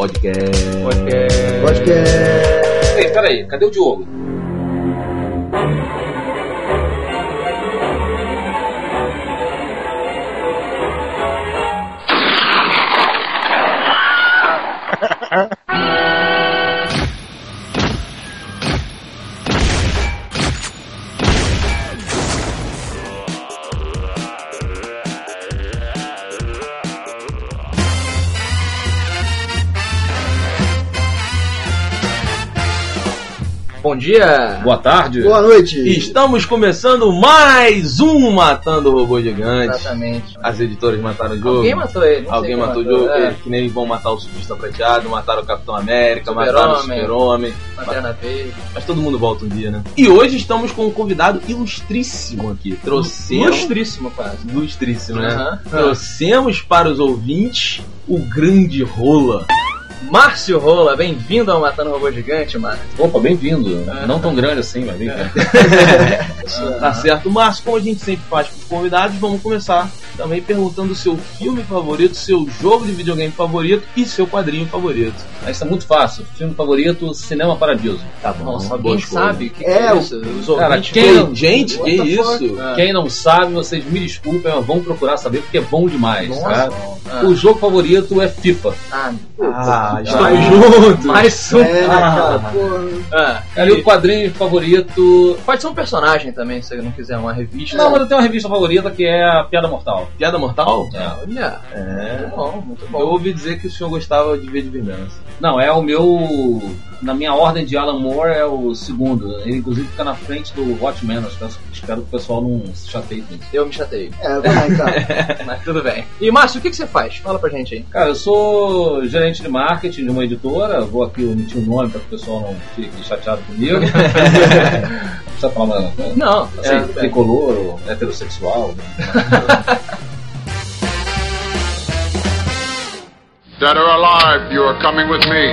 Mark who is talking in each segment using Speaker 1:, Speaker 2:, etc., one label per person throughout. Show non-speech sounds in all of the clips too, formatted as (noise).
Speaker 1: Podcast.
Speaker 2: Podcast.
Speaker 3: Podcast.
Speaker 2: Ei, peraí, cadê o Diogo?
Speaker 1: Dia!
Speaker 2: Boa tarde.
Speaker 3: Boa noite.
Speaker 1: Estamos começando mais um Matando o Robô Gigante.
Speaker 4: Exatamente.
Speaker 1: As editoras mataram o jogo.
Speaker 4: Alguém matou ele.
Speaker 1: Alguém matou o jogo,
Speaker 4: É,
Speaker 1: que nem vão matar o Surfista Prateado, mataram o Capitão América,
Speaker 4: Super-Homem.
Speaker 1: mataram o Super-Homem.
Speaker 4: Lanterna Verde.
Speaker 1: Mas todo mundo volta um dia, né? E hoje estamos com um convidado ilustríssimo aqui. Trouxemos.
Speaker 4: Ilustríssimo, quase.
Speaker 1: Ilustríssimo, né? Trouxemos para os ouvintes o grande Rola.
Speaker 4: Márcio Rola, bem-vindo ao Matando o Robô Gigante, Márcio.
Speaker 2: Opa, bem-vindo. Não tão grande assim, mas bem-vindo. (laughs)
Speaker 1: Tá certo? Márcio, como a gente sempre faz com os convidados, vamos começar também perguntando o seu filme favorito, seu jogo de videogame favorito e seu quadrinho favorito.
Speaker 2: Mas isso é muito fácil. Filme favorito, Cinema Paradiso.
Speaker 1: Tá bom.
Speaker 4: Nossa,
Speaker 1: escolha.
Speaker 4: sabe o que,
Speaker 3: É,
Speaker 4: que é isso? Os
Speaker 2: Cara, quem
Speaker 1: Gente, que isso?
Speaker 2: Quem não sabe, vocês me desculpem, mas vão procurar saber porque é bom demais.
Speaker 4: Nossa.
Speaker 2: tá?
Speaker 4: Ah.
Speaker 2: O jogo favorito é FIFA.
Speaker 4: Ah,
Speaker 1: Ah,
Speaker 2: estamos
Speaker 1: juntos!
Speaker 4: mais um.
Speaker 3: É, cara?
Speaker 2: Ah.
Speaker 3: Porra.
Speaker 4: Ah,
Speaker 2: E o quadrinho favorito.
Speaker 4: Pode ser um personagem também, se não quiser uma revista.
Speaker 2: Não, mas eu tenho uma revista favorita que é a Piada Mortal.
Speaker 1: Piada Mortal?
Speaker 2: É.
Speaker 4: Olha,
Speaker 1: É.
Speaker 4: muito bom, muito
Speaker 1: Eu
Speaker 4: bom.
Speaker 1: ouvi dizer que o senhor gostava de ver de vingança.
Speaker 2: Não, é o meu. Na minha ordem de Alan Moore é o segundo. Ele inclusive fica na frente do Watchmen. Eu espero, espero que o pessoal não se chateie com isso.
Speaker 4: Eu me chatei,
Speaker 3: É, vai, cara. (laughs)
Speaker 4: mas tudo bem. E Márcio, o que, que você faz? Fala pra gente aí.
Speaker 2: Cara, eu sou gerente de marketing de uma editora. Vou aqui omitir o nome para que o pessoal não fique chateado comigo. (laughs) Precisa falar uma-
Speaker 4: Não, tá
Speaker 2: é, tricolor ou heterossexual. (laughs)
Speaker 5: Dead or alive, you are coming with me.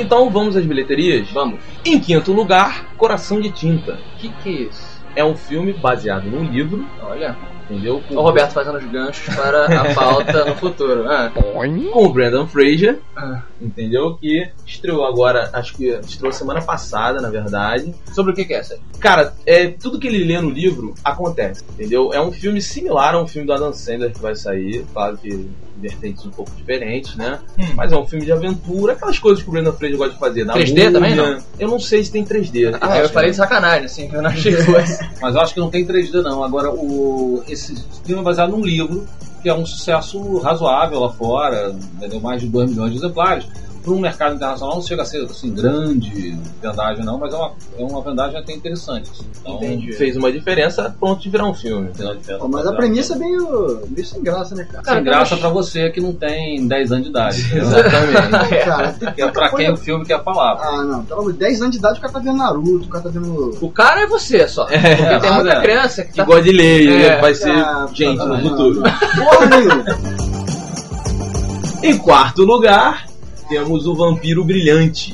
Speaker 1: Então vamos às bilheterias?
Speaker 4: Vamos.
Speaker 1: Em quinto lugar, Coração de Tinta.
Speaker 4: O que, que é isso?
Speaker 1: É um filme baseado num livro,
Speaker 4: Olha,
Speaker 1: entendeu? Com,
Speaker 4: o Roberto fazendo os ganchos para a (laughs) pauta no futuro. Ah.
Speaker 1: com o Brandon Fraser,
Speaker 4: Ah.
Speaker 1: entendeu? Que estreou agora, acho que estreou semana passada, na verdade.
Speaker 4: Sobre o que, que é essa?
Speaker 1: Cara, é, tudo que ele lê no livro acontece, entendeu? É um filme similar a um filme do Adam Sandler que vai sair, claro que vertentes um pouco diferentes, né? Mas é um filme de aventura, aquelas coisas que o Brandon Fraser gosta de fazer. Na
Speaker 4: 3D também,
Speaker 1: múmia. Eu não sei se tem 3D.
Speaker 4: Ah, eu
Speaker 1: acho
Speaker 4: falei de sacanagem, assim, que eu não achei que fosse. (laughs)
Speaker 2: Mas eu acho que não tem 3D não. Agora, o, esse filme é baseado num livro que é um sucesso razoável lá fora, vendeu mais de 2 milhões de exemplares. Para um mercado internacional não chega a ser assim, grande vendagem não, mas é uma, é uma vendagem até interessante. Então,
Speaker 4: Entendi.
Speaker 1: fez uma diferença a ponto de virar um filme.
Speaker 3: Pô, mas a premissa é meio, meio sem graça, né, cara?
Speaker 2: Sem graça pra você que não tem 10 anos de idade. (laughs)
Speaker 1: Exatamente.
Speaker 3: Não, cara, tem (laughs)
Speaker 2: Que é pra quem o filme quer falar.
Speaker 3: Ah, não, pelo amor de 10 anos de idade o cara tá vendo Naruto, o cara tá vendo.
Speaker 4: O cara é você só. Porque tem
Speaker 2: mas
Speaker 4: muita
Speaker 2: é.
Speaker 4: criança que
Speaker 1: que
Speaker 4: tá.
Speaker 1: gosta de ler, e
Speaker 4: É.
Speaker 1: vai ser
Speaker 3: Ah,
Speaker 1: gente
Speaker 3: tá,
Speaker 1: no futuro.
Speaker 3: Porra nenhuma. (laughs)
Speaker 1: Em quarto lugar, temos o Vampiro Brilhante.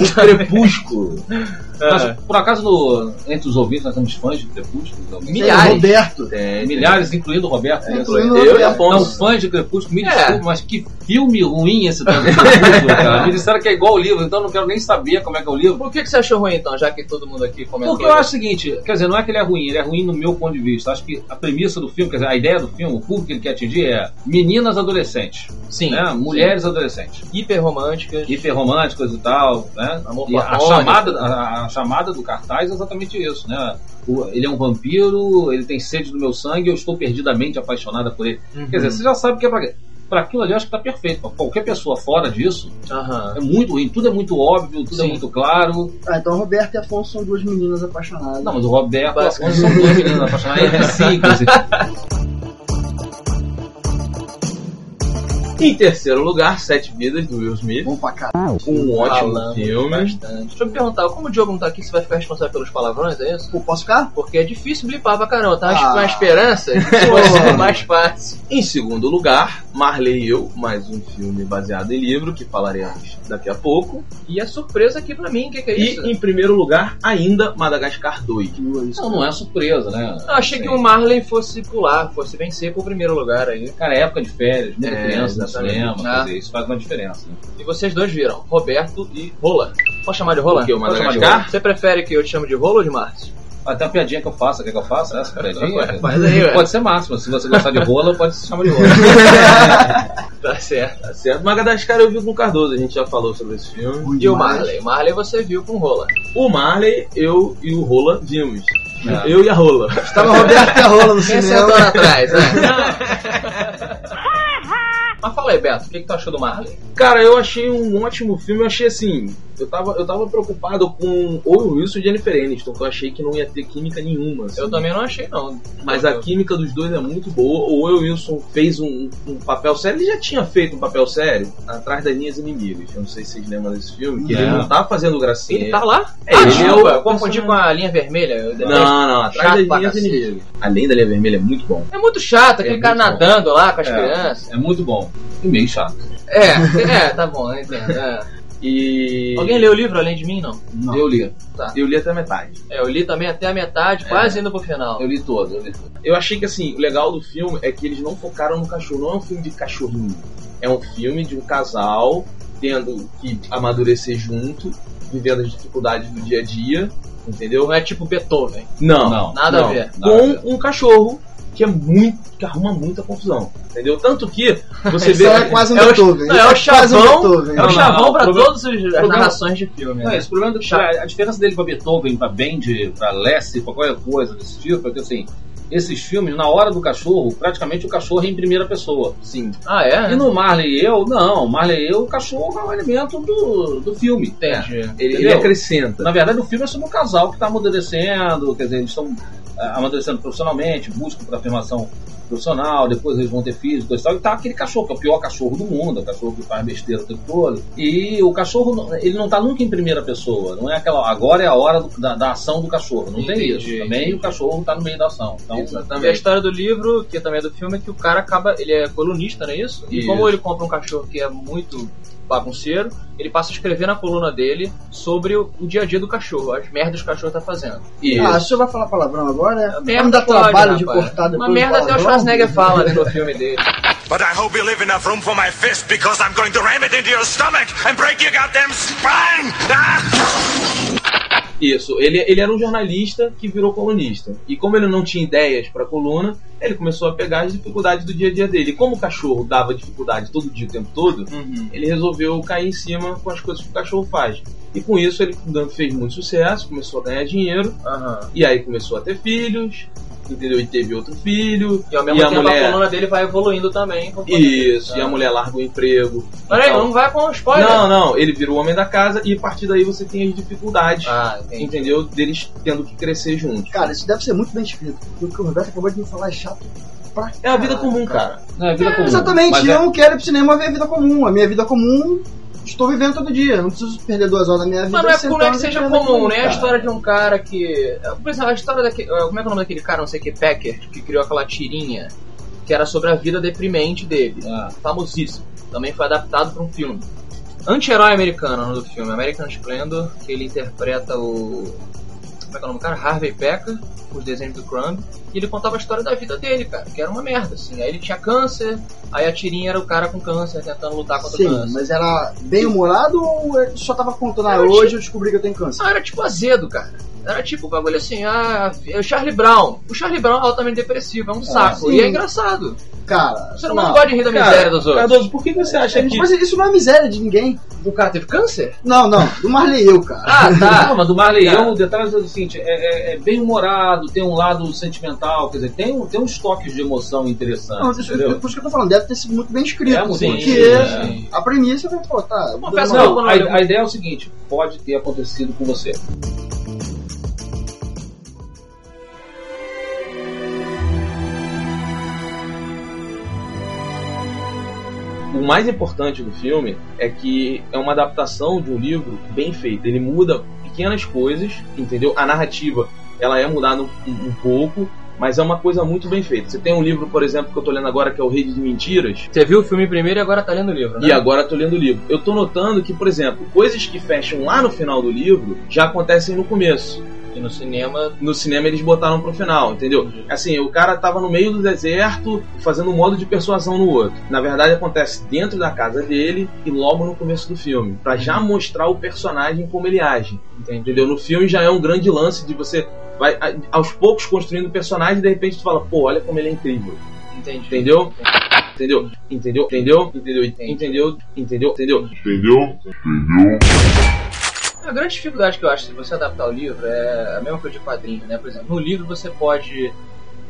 Speaker 1: O Crepúsculo.
Speaker 2: Mas, por acaso, no- entre os ouvintes, nós temos fãs de Crepúsculo? Então,
Speaker 4: Milhares.
Speaker 3: Roberto.
Speaker 1: Tem,
Speaker 2: Milhares, incluindo o Roberto. né?
Speaker 3: Incluindo
Speaker 1: Eu e.
Speaker 2: Então,
Speaker 1: Afonso.
Speaker 2: fãs de Crepúsculo, me
Speaker 4: É.
Speaker 2: desculpe, mas que filme ruim esse cara. (laughs) Me disseram que é igual o livro, então eu não quero nem saber como é que é o livro.
Speaker 4: Por que, que você achou ruim então, já que todo mundo aqui comentou?
Speaker 2: Porque eu acho o seguinte, quer dizer, não é que ele é ruim, ele é ruim no meu ponto de vista. Acho que a premissa do filme, quer dizer, a ideia do filme, o público que ele quer atingir é meninas adolescentes,
Speaker 4: Sim.
Speaker 2: né? Mulheres adolescentes,
Speaker 4: Hiper românticas.
Speaker 2: hiperromânticas e tal, né?
Speaker 4: Amor
Speaker 2: E a
Speaker 4: platônico.
Speaker 2: chamada, a, a chamada do cartaz é exatamente isso, né? O- ele é um vampiro, ele tem sede do meu sangue, eu estou perdidamente apaixonada por ele. Quer dizer, você já sabe que é pra quê? Pra aquilo ali eu acho que tá perfeito. Pra qualquer pessoa fora disso,
Speaker 4: Aham.
Speaker 2: é muito ruim. Tudo é muito óbvio, tudo é
Speaker 4: Sim.
Speaker 2: muito claro.
Speaker 3: Ah, então Roberto e Afonso são duas meninas apaixonadas.
Speaker 2: Não, mas o Roberto
Speaker 4: Basicamente.
Speaker 2: são duas meninas apaixonadas entre si, inclusive. (laughs)
Speaker 1: Em terceiro lugar, Sete Vidas, do Will Smith.
Speaker 3: Bom pra caralho.
Speaker 1: Um ótimo
Speaker 4: Falando
Speaker 1: filme.
Speaker 4: bastante. Deixa eu me perguntar, como o Diogo não tá aqui, você vai ficar responsável pelos palavrões, é isso?
Speaker 3: Pô, posso ficar?
Speaker 4: Porque é difícil blipar pra caramba, tá?
Speaker 3: Ah.
Speaker 4: Com a esperança de que fosse mais fácil.
Speaker 1: Em segundo lugar, Marley e Eu, mais um filme baseado em livro que falaremos daqui a pouco.
Speaker 4: E a surpresa aqui pra mim, o que, que é
Speaker 1: E
Speaker 4: isso?
Speaker 1: em primeiro lugar, ainda Madagascar 2.
Speaker 2: Não, não é surpresa, né?
Speaker 4: Eu achei que o Marley fosse pular, fosse vencer pro primeiro lugar aí.
Speaker 2: Cara, é época de férias, muita
Speaker 1: É,
Speaker 2: criança no cinema,
Speaker 4: Ah.
Speaker 2: isso faz uma diferença. Né?
Speaker 4: E vocês dois viram, Roberto e Rola. Pode chamar de Rola?
Speaker 1: Porque o Madagascar?
Speaker 4: Você prefere que eu te chame de Rola ou de Márcio?
Speaker 2: Tem uma piadinha que eu faço, quer que eu faça essa piadinha?
Speaker 4: Faz aí.
Speaker 2: Pode ser máximo, se você gostar de rola, pode se chamar de rola. (laughs)
Speaker 4: Tá certo.
Speaker 1: Tá certo? Madagascar eu vi com o Cardoso, a gente já falou sobre esse filme.
Speaker 3: Ruim
Speaker 4: E o. Marley? O Marley você viu com Rola.
Speaker 1: O Marley, eu e o Rola vimos.
Speaker 2: É.
Speaker 1: Eu e a Rola.
Speaker 3: Tava Roberto Carrola no
Speaker 4: Quem
Speaker 3: cinema.
Speaker 4: sentou lá atrás, né? (laughs) Mas fala aí, Beto, o que, que tu achou do Marley?
Speaker 1: Cara, eu achei um ótimo filme. Eu achei assim. Eu tava, eu tava preocupado com Owen Wilson e Jennifer Aniston, que eu achei que não ia ter química nenhuma. assim.
Speaker 4: Eu também não achei, não.
Speaker 1: Mas a química dos dois é muito boa. O Owen Wilson fez um, um papel sério. Ele já tinha feito um papel sério atrás das linhas inimigas. Eu não sei se vocês lembram desse filme. Que ele
Speaker 2: É.
Speaker 1: não tá fazendo gracinha.
Speaker 4: Ele tá lá?
Speaker 1: É,
Speaker 4: ah,
Speaker 1: ele
Speaker 4: desculpa,
Speaker 1: é o-
Speaker 4: eu confundi com a linha vermelha.
Speaker 1: Não, não, atrás
Speaker 4: Chato
Speaker 1: das linhas inimigas. Além da linha vermelha é muito bom.
Speaker 4: É muito chato, aquele
Speaker 1: É
Speaker 4: cara
Speaker 1: muito bom.
Speaker 4: nadando lá com as
Speaker 2: É.
Speaker 4: crianças.
Speaker 2: É muito bom. E meio chato.
Speaker 4: É, é, tá bom, eu entendo. é.
Speaker 1: E.
Speaker 4: Alguém leu o livro além de mim, não?
Speaker 3: Não.
Speaker 2: Eu li.
Speaker 1: Eu li até a metade.
Speaker 4: É, eu li também até a metade, quase indo pro final.
Speaker 2: Eu li todo, eu li todo.
Speaker 1: Eu achei que assim, o legal do filme é que eles não focaram no cachorro, não é um filme de cachorrinho. É um filme de um casal tendo que amadurecer junto, vivendo as dificuldades do dia a dia, entendeu?
Speaker 4: Não é tipo Beethoven.
Speaker 1: Não,
Speaker 2: Não,
Speaker 4: nada a
Speaker 1: não.
Speaker 4: ver.
Speaker 2: Nada a ver.
Speaker 1: Com um cachorro que é muito, que arruma muita confusão, entendeu? Tanto que você
Speaker 3: Isso
Speaker 1: vê
Speaker 3: é quase um
Speaker 4: É o-
Speaker 3: Beethoven.
Speaker 4: não, é o
Speaker 3: um
Speaker 4: chavão. É o chavão
Speaker 2: problema-
Speaker 4: todas as
Speaker 2: problema-
Speaker 4: narrações de filme.
Speaker 2: Não,
Speaker 4: Né?
Speaker 2: esse problema do
Speaker 4: Chato.
Speaker 2: a diferença dele pra Beethoven, pra Bend, pra Lessie, pra qualquer coisa desse tipo, é que assim, esses filmes, na hora do cachorro, praticamente o cachorro é em primeira pessoa.
Speaker 1: sim,
Speaker 4: Ah, é?
Speaker 2: E no Marley e eu, não, Marley e eu, o cachorro é um elemento do, do filme.
Speaker 4: Entendi.
Speaker 1: ele, ele
Speaker 2: Entendeu?
Speaker 1: acrescenta.
Speaker 2: Na verdade, o filme é sobre um casal que está amadurecendo, quer dizer, eles estão amadurecendo profissionalmente, buscam por afirmação profissional, depois eles vão ter coisa e tal, e tá aquele cachorro, que é o pior cachorro do mundo, é o cachorro que faz besteira o tempo todo. E o cachorro, ele não tá nunca em primeira pessoa, não é aquela, agora é a hora do- da, da ação do cachorro, não tem
Speaker 4: Entendi,
Speaker 2: isso. Também
Speaker 4: entendi.
Speaker 2: o cachorro tá no meio da ação. Então,
Speaker 4: E a
Speaker 1: Exatamente.
Speaker 4: história do livro, que também é do filme, é que o cara acaba. Ele é colunista, não é isso? E
Speaker 1: Isso.
Speaker 4: como ele compra um cachorro que é muito bagunceiro, ele passa a escrever na coluna dele sobre o, o dia a dia do cachorro, as merdas que o cachorro tá fazendo.
Speaker 1: E
Speaker 3: Ah, se você vai falar palavrão agora, é.
Speaker 4: Merda
Speaker 3: Não dá
Speaker 4: pode,
Speaker 3: trabalho de
Speaker 4: rapaz.
Speaker 3: cortar depois.
Speaker 4: Uma merda até o? Schwarzenegger fala né, (laughs) no filme dele.
Speaker 6: But I hope you leave enough room for my fist because I'm going to ram it into your stomach and break your goddamn spine! Ah!
Speaker 1: Isso, ele, ele era um jornalista que virou colunista. E como ele não tinha ideias para coluna, ele começou a pegar as dificuldades do dia a dia dele. E como o cachorro dava dificuldade todo dia, o tempo todo, ele resolveu cair em cima com as coisas que o cachorro faz. E com isso ele fez muito sucesso, começou a ganhar dinheiro,
Speaker 4: Aham.
Speaker 1: e aí começou a ter filhos, entendeu? E teve outro filho,
Speaker 4: E ao mesmo
Speaker 1: e a
Speaker 4: tempo a
Speaker 1: mulher.
Speaker 4: coluna dele vai evoluindo também.
Speaker 1: Isso, e
Speaker 4: Ah.
Speaker 1: a mulher larga o emprego.
Speaker 4: Peraí,
Speaker 1: Então-
Speaker 4: não vai com spoiler.
Speaker 1: Não, não, ele virou o homem da casa e a partir daí você tem as dificuldades,
Speaker 4: Ah,
Speaker 1: entendeu? Deles tendo que crescer juntos.
Speaker 3: Cara, isso deve ser muito bem escrito. Porque o que o Roberto acabou de me falar é chato pra
Speaker 1: É a vida comum, cara.
Speaker 2: é vida comum.
Speaker 3: Exatamente,
Speaker 2: Mas
Speaker 3: eu
Speaker 2: é-
Speaker 3: não quero ir pro cinema ver a vida comum. A minha vida comum, estou vivendo todo dia. Não preciso perder duas horas da minha vida.
Speaker 4: Mas não é, não é que seja comum, né? A história de um cara que. Por exemplo, a história daquele. Como é que é o nome daquele cara, não sei o que, Packer, que criou aquela tirinha que era sobre a vida deprimente dele.
Speaker 2: Ah,
Speaker 4: Famosíssimo. Também foi adaptado para um filme. Anti-herói americano no filme, American Splendor, que ele interpreta o. Como é que é o nome do cara? Harvey Pecker, os desenhos do Crumb. E ele contava a história da vida dele, cara, que era uma merda, assim. Aí ele tinha câncer, aí a tirinha era o cara com câncer tentando lutar contra o
Speaker 3: Sim,
Speaker 4: câncer.
Speaker 3: mas era bem humorado ou ele só tava contando, ah, hoje eu descobri que eu tenho câncer?
Speaker 4: Ah, era tipo azedo, cara. Era tipo o bagulho assim, ah, é o Charlie Brown. O Charlie Brown é altamente depressivo, é um saco.
Speaker 3: sim.
Speaker 4: E é engraçado.
Speaker 3: Cara,
Speaker 4: O ser humano
Speaker 3: não.
Speaker 4: gosta de rir da miséria dos outros.
Speaker 1: Cardoso, por que você acha que.
Speaker 3: Mas isso não é miséria de ninguém.
Speaker 4: O cara teve câncer?
Speaker 3: Não, não, do Marley eu, cara.
Speaker 4: Ah, (laughs)
Speaker 2: Não,
Speaker 4: tá.
Speaker 2: mas do Marley
Speaker 4: Cara.
Speaker 2: eu, o detalhe é o seguinte, é, é- é bem humorado, tem um lado sentimental, quer dizer, tem, um- tem uns toques de emoção interessantes,
Speaker 3: Não, isso,
Speaker 2: entendeu?
Speaker 3: por isso que eu tô falando, deve ter sido muito bem escrito.
Speaker 2: É
Speaker 4: bem
Speaker 3: porque
Speaker 2: sim.
Speaker 3: a premissa foi, pô, tá. Uma-
Speaker 4: eu-
Speaker 2: Não, a, a ideia é o seguinte, pode ter acontecido com você.
Speaker 1: O mais importante do filme é que é uma adaptação de um livro bem feito. Ele muda pequenas coisas, entendeu? A narrativa ela é mudada um, um pouco, mas é uma coisa muito bem feita. Você tem um livro, por exemplo, que eu tô lendo agora, que é O Rei de Mentiras,
Speaker 4: Você viu o filme primeiro e agora tá lendo o livro, né?
Speaker 1: e agora tô lendo o livro. Eu tô notando que, por exemplo, coisas que fecham lá no final do livro já acontecem no começo.
Speaker 4: E no cinema.
Speaker 1: No cinema eles botaram pro final, entendeu? Assim, o cara tava no meio do deserto fazendo um modo de persuasão no outro. Na verdade, acontece dentro da casa dele e logo no começo do filme, Pra já mostrar o personagem como ele age. Entendeu? No filme já é um grande lance de você vai aos poucos construindo o personagem e de repente tu fala, pô, olha como ele é incrível.
Speaker 4: Entendi.
Speaker 1: Entendeu? Entendeu? Entendeu? Entendeu? Entendeu? Entendeu? Entendeu? Entendeu?
Speaker 5: Entendeu?
Speaker 4: A grande dificuldade que eu acho de você adaptar o livro é a mesma coisa de quadrinho, né? Por exemplo, no livro você pode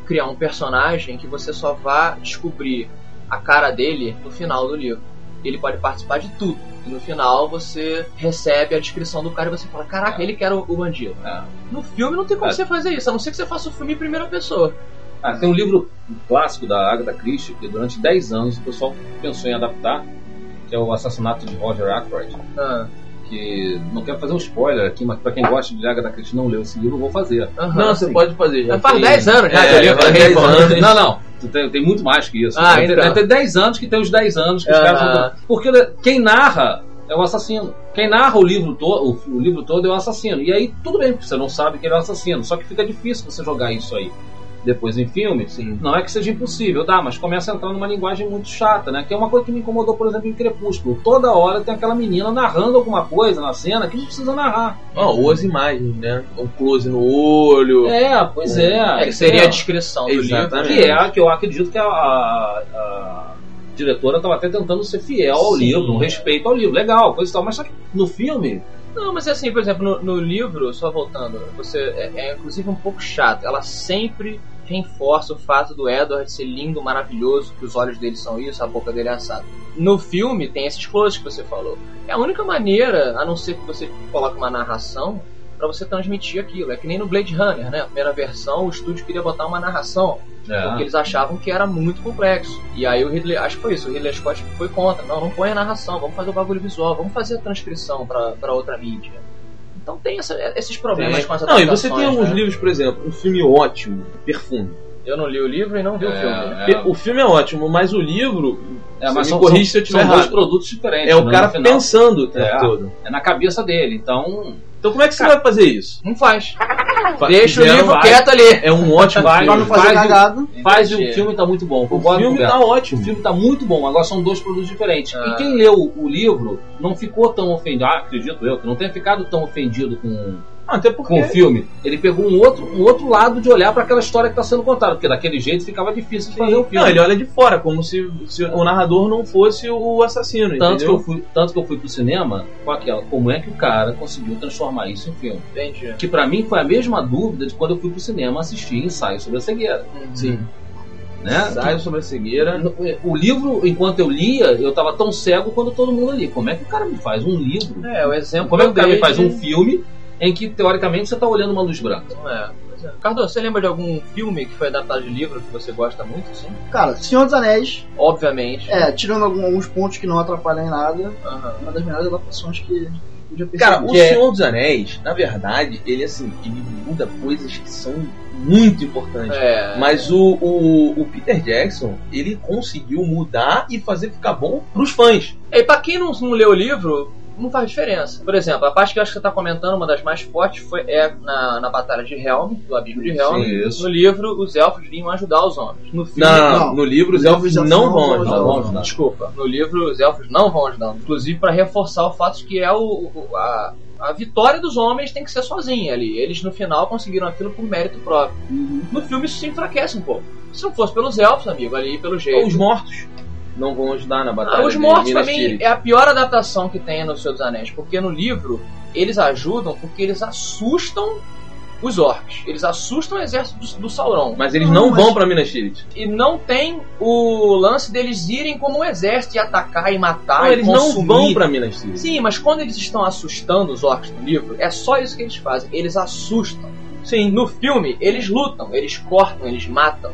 Speaker 4: criar um personagem que você só vá descobrir a cara dele no final do livro. Ele pode participar de tudo. E no final você recebe a descrição do cara e você fala, caraca, ele que era o o bandido.
Speaker 2: É.
Speaker 4: No filme não tem como
Speaker 2: É.
Speaker 4: você fazer isso, a não ser que você faça o filme em primeira pessoa.
Speaker 2: Ah, tem um livro clássico da Agatha Christie que durante 10 anos o pessoal pensou em adaptar, que é o assassinato de Roger Ackroyd.
Speaker 4: Ah,
Speaker 2: Que não quero fazer um spoiler aqui, mas pra quem gosta de Agatha Christie não leu esse livro, eu vou fazer.
Speaker 4: aham,
Speaker 1: Não, você pode fazer já.
Speaker 4: Faz
Speaker 1: tem-
Speaker 4: 10 anos já eu
Speaker 1: É,
Speaker 4: li,
Speaker 1: faz
Speaker 4: falei,
Speaker 1: 10
Speaker 4: pô.
Speaker 1: anos.
Speaker 2: Não, não. Tem, tem muito mais que isso.
Speaker 4: Ah,
Speaker 2: tem, tem-
Speaker 4: então.
Speaker 2: tem 10 anos que tem os 10 anos que os
Speaker 4: Ah.
Speaker 2: caras vão- Porque quem narra é o assassino. Quem narra o livro, to o, o livro todo é o assassino. E aí, tudo bem, porque você não sabe que ele é o assassino. Só que fica difícil você jogar isso aí. Depois em filme,
Speaker 1: Sim.
Speaker 2: não é que seja impossível, dá, mas começa a entrar numa linguagem muito chata, né? Que é uma coisa que me incomodou, por exemplo, em Crepúsculo. Toda hora tem aquela menina narrando alguma coisa na cena que não precisa narrar.
Speaker 1: Ou as imagens, né? Um close no olho.
Speaker 2: É, pois é.
Speaker 4: É, que seria a
Speaker 2: É.
Speaker 4: descrição do
Speaker 1: Exatamente.
Speaker 4: livro.
Speaker 2: Que é a que eu acredito que a, a- a diretora estava até tentando ser fiel ao
Speaker 4: Sim.
Speaker 2: livro, um respeito ao livro. Legal, coisa e tal. Mas só que no filme.
Speaker 4: Não, mas assim, por exemplo, no, no livro, só voltando, você é, é inclusive um pouco chato. Ela sempre reforça o fato do Edward ser lindo, maravilhoso, que os olhos dele são isso, a boca dele é assada. No filme tem esses closes que você falou. É a única maneira, a não ser que você coloque uma narração, pra você transmitir aquilo. É que nem no Blade Runner, né? A primeira versão, o estúdio queria botar uma narração. Porque eles achavam que era muito complexo. E aí o Ridley, acho que foi isso, o Ridley Scott foi contra. Não, não põe a narração, vamos fazer o bagulho visual, vamos fazer a transcrição pra outra mídia. Então tem essa- esses problemas
Speaker 1: Tem.
Speaker 4: com as
Speaker 1: Não, e você tem alguns
Speaker 4: né?
Speaker 1: livros, por exemplo, um filme ótimo, Perfume.
Speaker 4: Eu não li o livro e não vi o
Speaker 2: É,
Speaker 4: filme.
Speaker 2: é.
Speaker 1: O filme é ótimo, mas o livro,
Speaker 2: É, mas
Speaker 1: me
Speaker 2: são,
Speaker 1: corrige
Speaker 2: são-
Speaker 1: se eu tiver
Speaker 2: são dois produtos diferentes.
Speaker 1: é o
Speaker 2: né,
Speaker 1: cara pensando o tempo
Speaker 2: É.
Speaker 1: todo.
Speaker 2: É na cabeça dele. Então,
Speaker 1: Então como é que você vai fazer isso?
Speaker 4: Não faz.
Speaker 1: Fa-
Speaker 4: Deixa o livro
Speaker 2: vai.
Speaker 4: quieto ali.
Speaker 1: É um ótimo
Speaker 2: Vai,
Speaker 3: Pra
Speaker 1: filme.
Speaker 3: não fazer
Speaker 2: Faz o-
Speaker 3: cagada.
Speaker 2: faz e o filme tá muito bom.
Speaker 1: O filme
Speaker 2: o
Speaker 1: tá
Speaker 2: Beto. O
Speaker 1: ótimo.
Speaker 2: filme tá muito bom, agora são dois produtos diferentes.
Speaker 4: Ah.
Speaker 2: E quem leu o livro não ficou tão ofendido. Ah, acredito eu, que não tenha ficado tão ofendido com,
Speaker 1: Ah, até
Speaker 2: com
Speaker 1: porque
Speaker 2: o filme. Ele pegou um outro, um outro lado de olhar para aquela história que está sendo contada, porque daquele jeito ficava difícil de fazer o filme.
Speaker 1: Não, ele olha de fora, como se, se o narrador não fosse o assassino,
Speaker 2: tanto, que eu fui, tanto que eu fui pro cinema com aquela. Como é que o cara conseguiu transformar isso em filme?
Speaker 4: Entendi.
Speaker 2: Que pra mim foi a mesma dúvida de quando eu fui pro cinema assistir ensaio sobre a cegueira.
Speaker 1: Sim.
Speaker 2: Né?
Speaker 1: Ensaio sobre a cegueira.
Speaker 2: O livro, enquanto eu lia, eu tava tão cego quanto todo mundo ali. Como é que o cara me faz um livro?
Speaker 4: É, o exemplo.
Speaker 2: Como é que o cara me faz um filme em que, teoricamente, você tá olhando uma luz branca?
Speaker 4: É, pois é. Cardoso, você lembra de algum filme que foi adaptado de livro que você gosta muito, assim?
Speaker 3: Cara, Senhor dos Anéis,
Speaker 4: Obviamente.
Speaker 3: é, tirando algum- alguns pontos que não atrapalham em nada,
Speaker 4: Aham.
Speaker 3: uma das melhores adaptações que eu já percebi.
Speaker 1: Cara, o
Speaker 2: Que é-
Speaker 1: Senhor dos Anéis, na verdade, ele assim, ele muda coisas que são muito importantes.
Speaker 4: É.
Speaker 1: Mas o, o, o Peter Jackson, ele conseguiu mudar e fazer ficar bom pros fãs.
Speaker 4: E pra quem não, não leu o livro, não faz diferença. Por exemplo, a parte que eu acho que você tá comentando, uma das mais fortes, foi é na, na Batalha de Helm, do Abismo de Helm.
Speaker 2: Sim, isso.
Speaker 4: No livro, os elfos vinham ajudar os homens. No filme,
Speaker 1: Não,
Speaker 3: não.
Speaker 1: no livro os elfos não
Speaker 3: elfos
Speaker 1: vão
Speaker 3: não
Speaker 1: ajudar.
Speaker 3: vão
Speaker 2: Não,
Speaker 3: ajudar.
Speaker 2: não.
Speaker 4: Desculpa, no livro os elfos não vão ajudar. Inclusive para reforçar o fato de que é o, o- a, a vitória dos homens tem que ser sozinha ali. Eles no final conseguiram aquilo por mérito próprio. No filme isso se enfraquece um pouco. Se não fosse pelos elfos, amigo, ali pelo jeito.
Speaker 1: Os mortos não vão ajudar na batalha.
Speaker 4: Ah, os
Speaker 1: de
Speaker 4: mortos,
Speaker 1: Minas
Speaker 4: mim,
Speaker 1: Tirith.
Speaker 4: é a pior adaptação que tem no Senhor dos Anéis, porque no livro eles ajudam porque eles assustam os orcs. Eles assustam o exército do, do Sauron.
Speaker 1: Mas eles
Speaker 3: Não,
Speaker 1: não,
Speaker 3: mas-
Speaker 1: vão pra Minas Tirith.
Speaker 4: E não tem o lance deles irem como um exército e atacar e matar
Speaker 1: Não,
Speaker 4: e
Speaker 1: eles não
Speaker 4: consumir.
Speaker 1: vão pra Minas Tirith.
Speaker 4: Sim, mas quando eles estão assustando os orcs no livro, é só isso que eles fazem. Eles assustam.
Speaker 1: Sim.
Speaker 4: No filme, eles lutam, eles cortam, eles matam.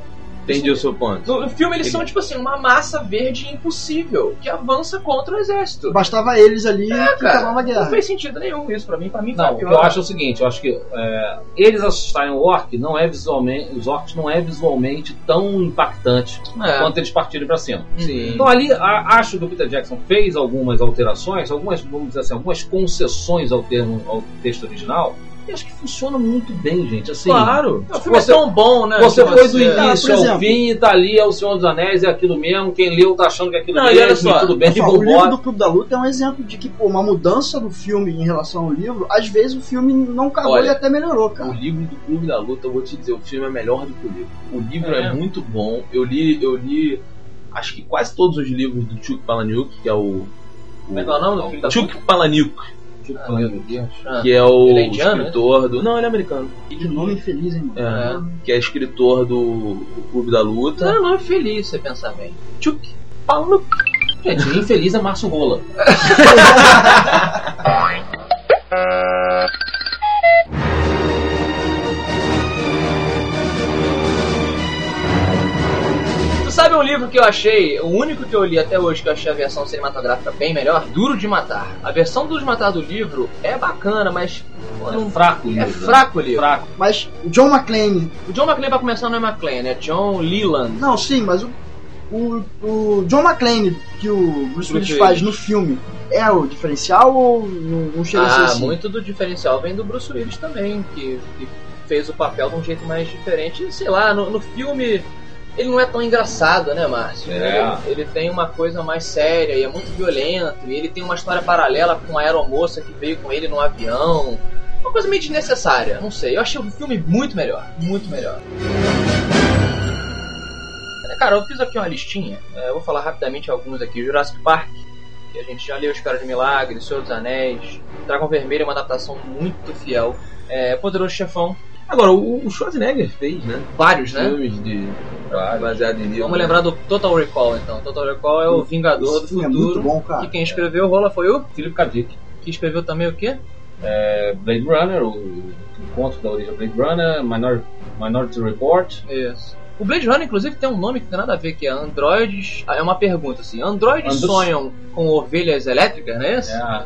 Speaker 1: Entendi o seu ponto.
Speaker 4: No, no filme eles são, tipo assim, uma massa verde impossível que avança contra o exército.
Speaker 3: Bastava eles ali
Speaker 4: É,
Speaker 3: que acabava a
Speaker 4: Não
Speaker 3: guerra.
Speaker 4: fez sentido nenhum isso pra mim. Pra mim foi
Speaker 2: Não,
Speaker 4: pior.
Speaker 2: eu acho o seguinte, eu acho que é, eles assustarem o orc não é visualmente, os orcs não é visualmente tão impactante
Speaker 4: É.
Speaker 2: quanto eles partirem pra cima.
Speaker 4: Sim.
Speaker 2: Então ali a- acho que o Peter Jackson fez algumas alterações, algumas, vamos dizer assim, algumas concessões ao termo ao texto original, e acho que funciona muito bem, gente. Assim,
Speaker 1: Claro.
Speaker 4: O filme
Speaker 2: Você-
Speaker 4: é tão bom, né?
Speaker 2: Você foi do
Speaker 3: Ah,
Speaker 2: início ao
Speaker 3: exemplo.
Speaker 2: fim, tá ali, é o Senhor dos Anéis, é aquilo mesmo. Quem leu tá achando que é aquilo
Speaker 4: Não,
Speaker 2: mesmo,
Speaker 4: só,
Speaker 2: tudo bem,
Speaker 3: Só, o livro do Clube da Luta é um exemplo de que, pô, uma mudança do filme em relação ao livro, às vezes o filme não cagou
Speaker 1: Olha,
Speaker 3: e até melhorou,
Speaker 1: O
Speaker 3: cara.
Speaker 1: livro do Clube da Luta, eu vou te dizer, o filme é melhor do que o livro. O livro é,
Speaker 4: É.
Speaker 1: muito bom. Eu li, eu li, acho que quase todos os livros do Chuck Palahniuk, que é o.
Speaker 4: Como é que é o nome do filho da
Speaker 1: Chuck Palahniuk,
Speaker 4: Ah, meu Deus. Ah.
Speaker 1: que é o
Speaker 4: Ele é indiano,
Speaker 1: escritor do. Não, ele é americano.
Speaker 3: Que nome infeliz, hein, mano.
Speaker 1: É,
Speaker 4: É.
Speaker 1: Que é escritor do, Clube da Luta.
Speaker 4: Não, não é feliz, se você pensar bem.
Speaker 1: Chuck Palahniuk.
Speaker 2: Gente, infeliz é Márcio Rola. (laughs)
Speaker 4: sabe um livro que eu achei, o único que eu li até hoje que eu achei a versão cinematográfica bem melhor? Duro de Matar. A versão Duro de Matar do livro é bacana, mas pô,
Speaker 2: É
Speaker 4: não-
Speaker 2: fraco o
Speaker 4: é
Speaker 2: livro. né?
Speaker 4: fraco o livro.
Speaker 2: Fraco.
Speaker 3: Mas o John McClane.
Speaker 4: O John McClane, pra começar, não é McClane, é John Leland.
Speaker 3: Não, sim, mas o, o, o John McClane que o Bruce Willis faz no filme é o diferencial ou não, não chega a ser
Speaker 4: Ah,
Speaker 3: assim?
Speaker 4: muito do diferencial vem do Bruce Willis também, que, que fez o papel de um jeito mais diferente. Sei lá, no, no filme ele não é tão engraçado, né, Márcio?
Speaker 2: É.
Speaker 4: Ele, ele tem uma coisa mais séria e é muito violento. E ele tem uma história paralela com a aeromoça que veio com ele no avião. Uma coisa meio desnecessária, não sei. Eu achei o filme muito melhor, muito melhor. Cara, eu fiz aqui uma listinha. É, eu vou falar rapidamente alguns aqui. Jurassic Park, que a gente já leu Os Caras de Milagre, Senhor dos Anéis. Dragão Vermelho é uma adaptação muito fiel. É, Poderoso Chefão,
Speaker 1: Agora, o, o Schwarzenegger fez, né?
Speaker 4: vários, né?
Speaker 1: Filmes de. baseado em livro.
Speaker 4: Vamos lembrar do Total Recall, então. Total Recall é o Vingador do
Speaker 3: é muito
Speaker 4: Futuro.
Speaker 3: bom, cara.
Speaker 4: que quem escreveu o rola foi o
Speaker 2: Philip K. Dick.
Speaker 4: que escreveu também o quê?
Speaker 2: É, Blade Runner, o encontro da origem Blade Runner, Minor, Minority Report.
Speaker 4: Isso. O Blade Runner, inclusive, tem um nome que tem nada a ver, que é androides. Ah, É uma pergunta assim: androides
Speaker 2: Andros-
Speaker 4: sonham com ovelhas elétricas, não é isso?
Speaker 2: É,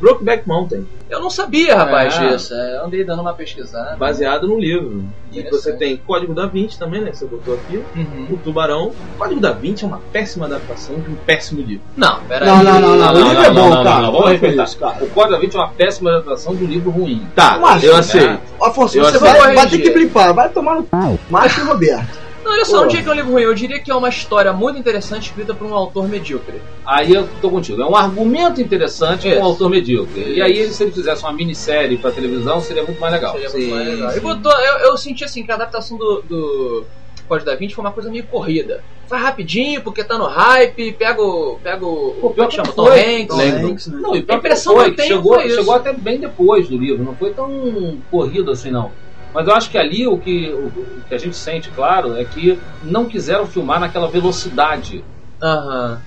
Speaker 1: Brokeback Mountain,
Speaker 4: Eu não sabia, rapaz,
Speaker 2: É.
Speaker 4: disso. É, andei dando uma pesquisada.
Speaker 1: baseado no livro. E você tem Código da Vinci também, né? Que você botou aqui.
Speaker 4: Uhum.
Speaker 1: O Tubarão. Código da Vinci é uma péssima adaptação de um péssimo livro.
Speaker 4: Não, peraí.
Speaker 3: Não, não, não, não.
Speaker 2: Não,
Speaker 3: O livro
Speaker 2: não,
Speaker 3: é
Speaker 2: não,
Speaker 3: bom,
Speaker 2: não,
Speaker 3: cara.
Speaker 2: não, vamos
Speaker 3: Olha
Speaker 2: respeitar.
Speaker 3: isso, cara.
Speaker 2: O Código da Vinci é uma péssima adaptação de um livro ruim.
Speaker 1: Tá,
Speaker 3: Macho,
Speaker 1: eu
Speaker 3: né?
Speaker 1: aceito.
Speaker 3: Afonso, você vai, ter que blipar. Vai tomar no cu. Márcio e Roberto.
Speaker 4: Não, olha só,
Speaker 3: Pô.
Speaker 4: não diria que é um livro ruim. Eu diria que é uma história muito interessante escrita por um autor medíocre.
Speaker 2: Aí eu tô contigo. É um argumento interessante com um autor medíocre. E aí, se ele fizesse uma minissérie pra televisão, seria muito mais legal.
Speaker 4: Seria
Speaker 1: sim,
Speaker 4: muito mais legal.
Speaker 1: sim.
Speaker 4: E botou, eu, eu senti assim que a adaptação do, do Código da Vinci foi uma coisa meio corrida. Faz rapidinho, porque tá no hype, pega o. Pega o.
Speaker 2: Pô, pior
Speaker 4: é que
Speaker 2: que
Speaker 4: chama? Tom. Hanks.
Speaker 1: Lembro.
Speaker 3: Hanks, né?
Speaker 2: Não, e
Speaker 4: A impressão
Speaker 2: foi,
Speaker 4: que eu tenho
Speaker 2: chegou, chegou até bem depois do livro, não foi tão corrido assim não. Mas eu acho que ali o que, o, que a gente sente, claro, é que não quiseram filmar naquela velocidade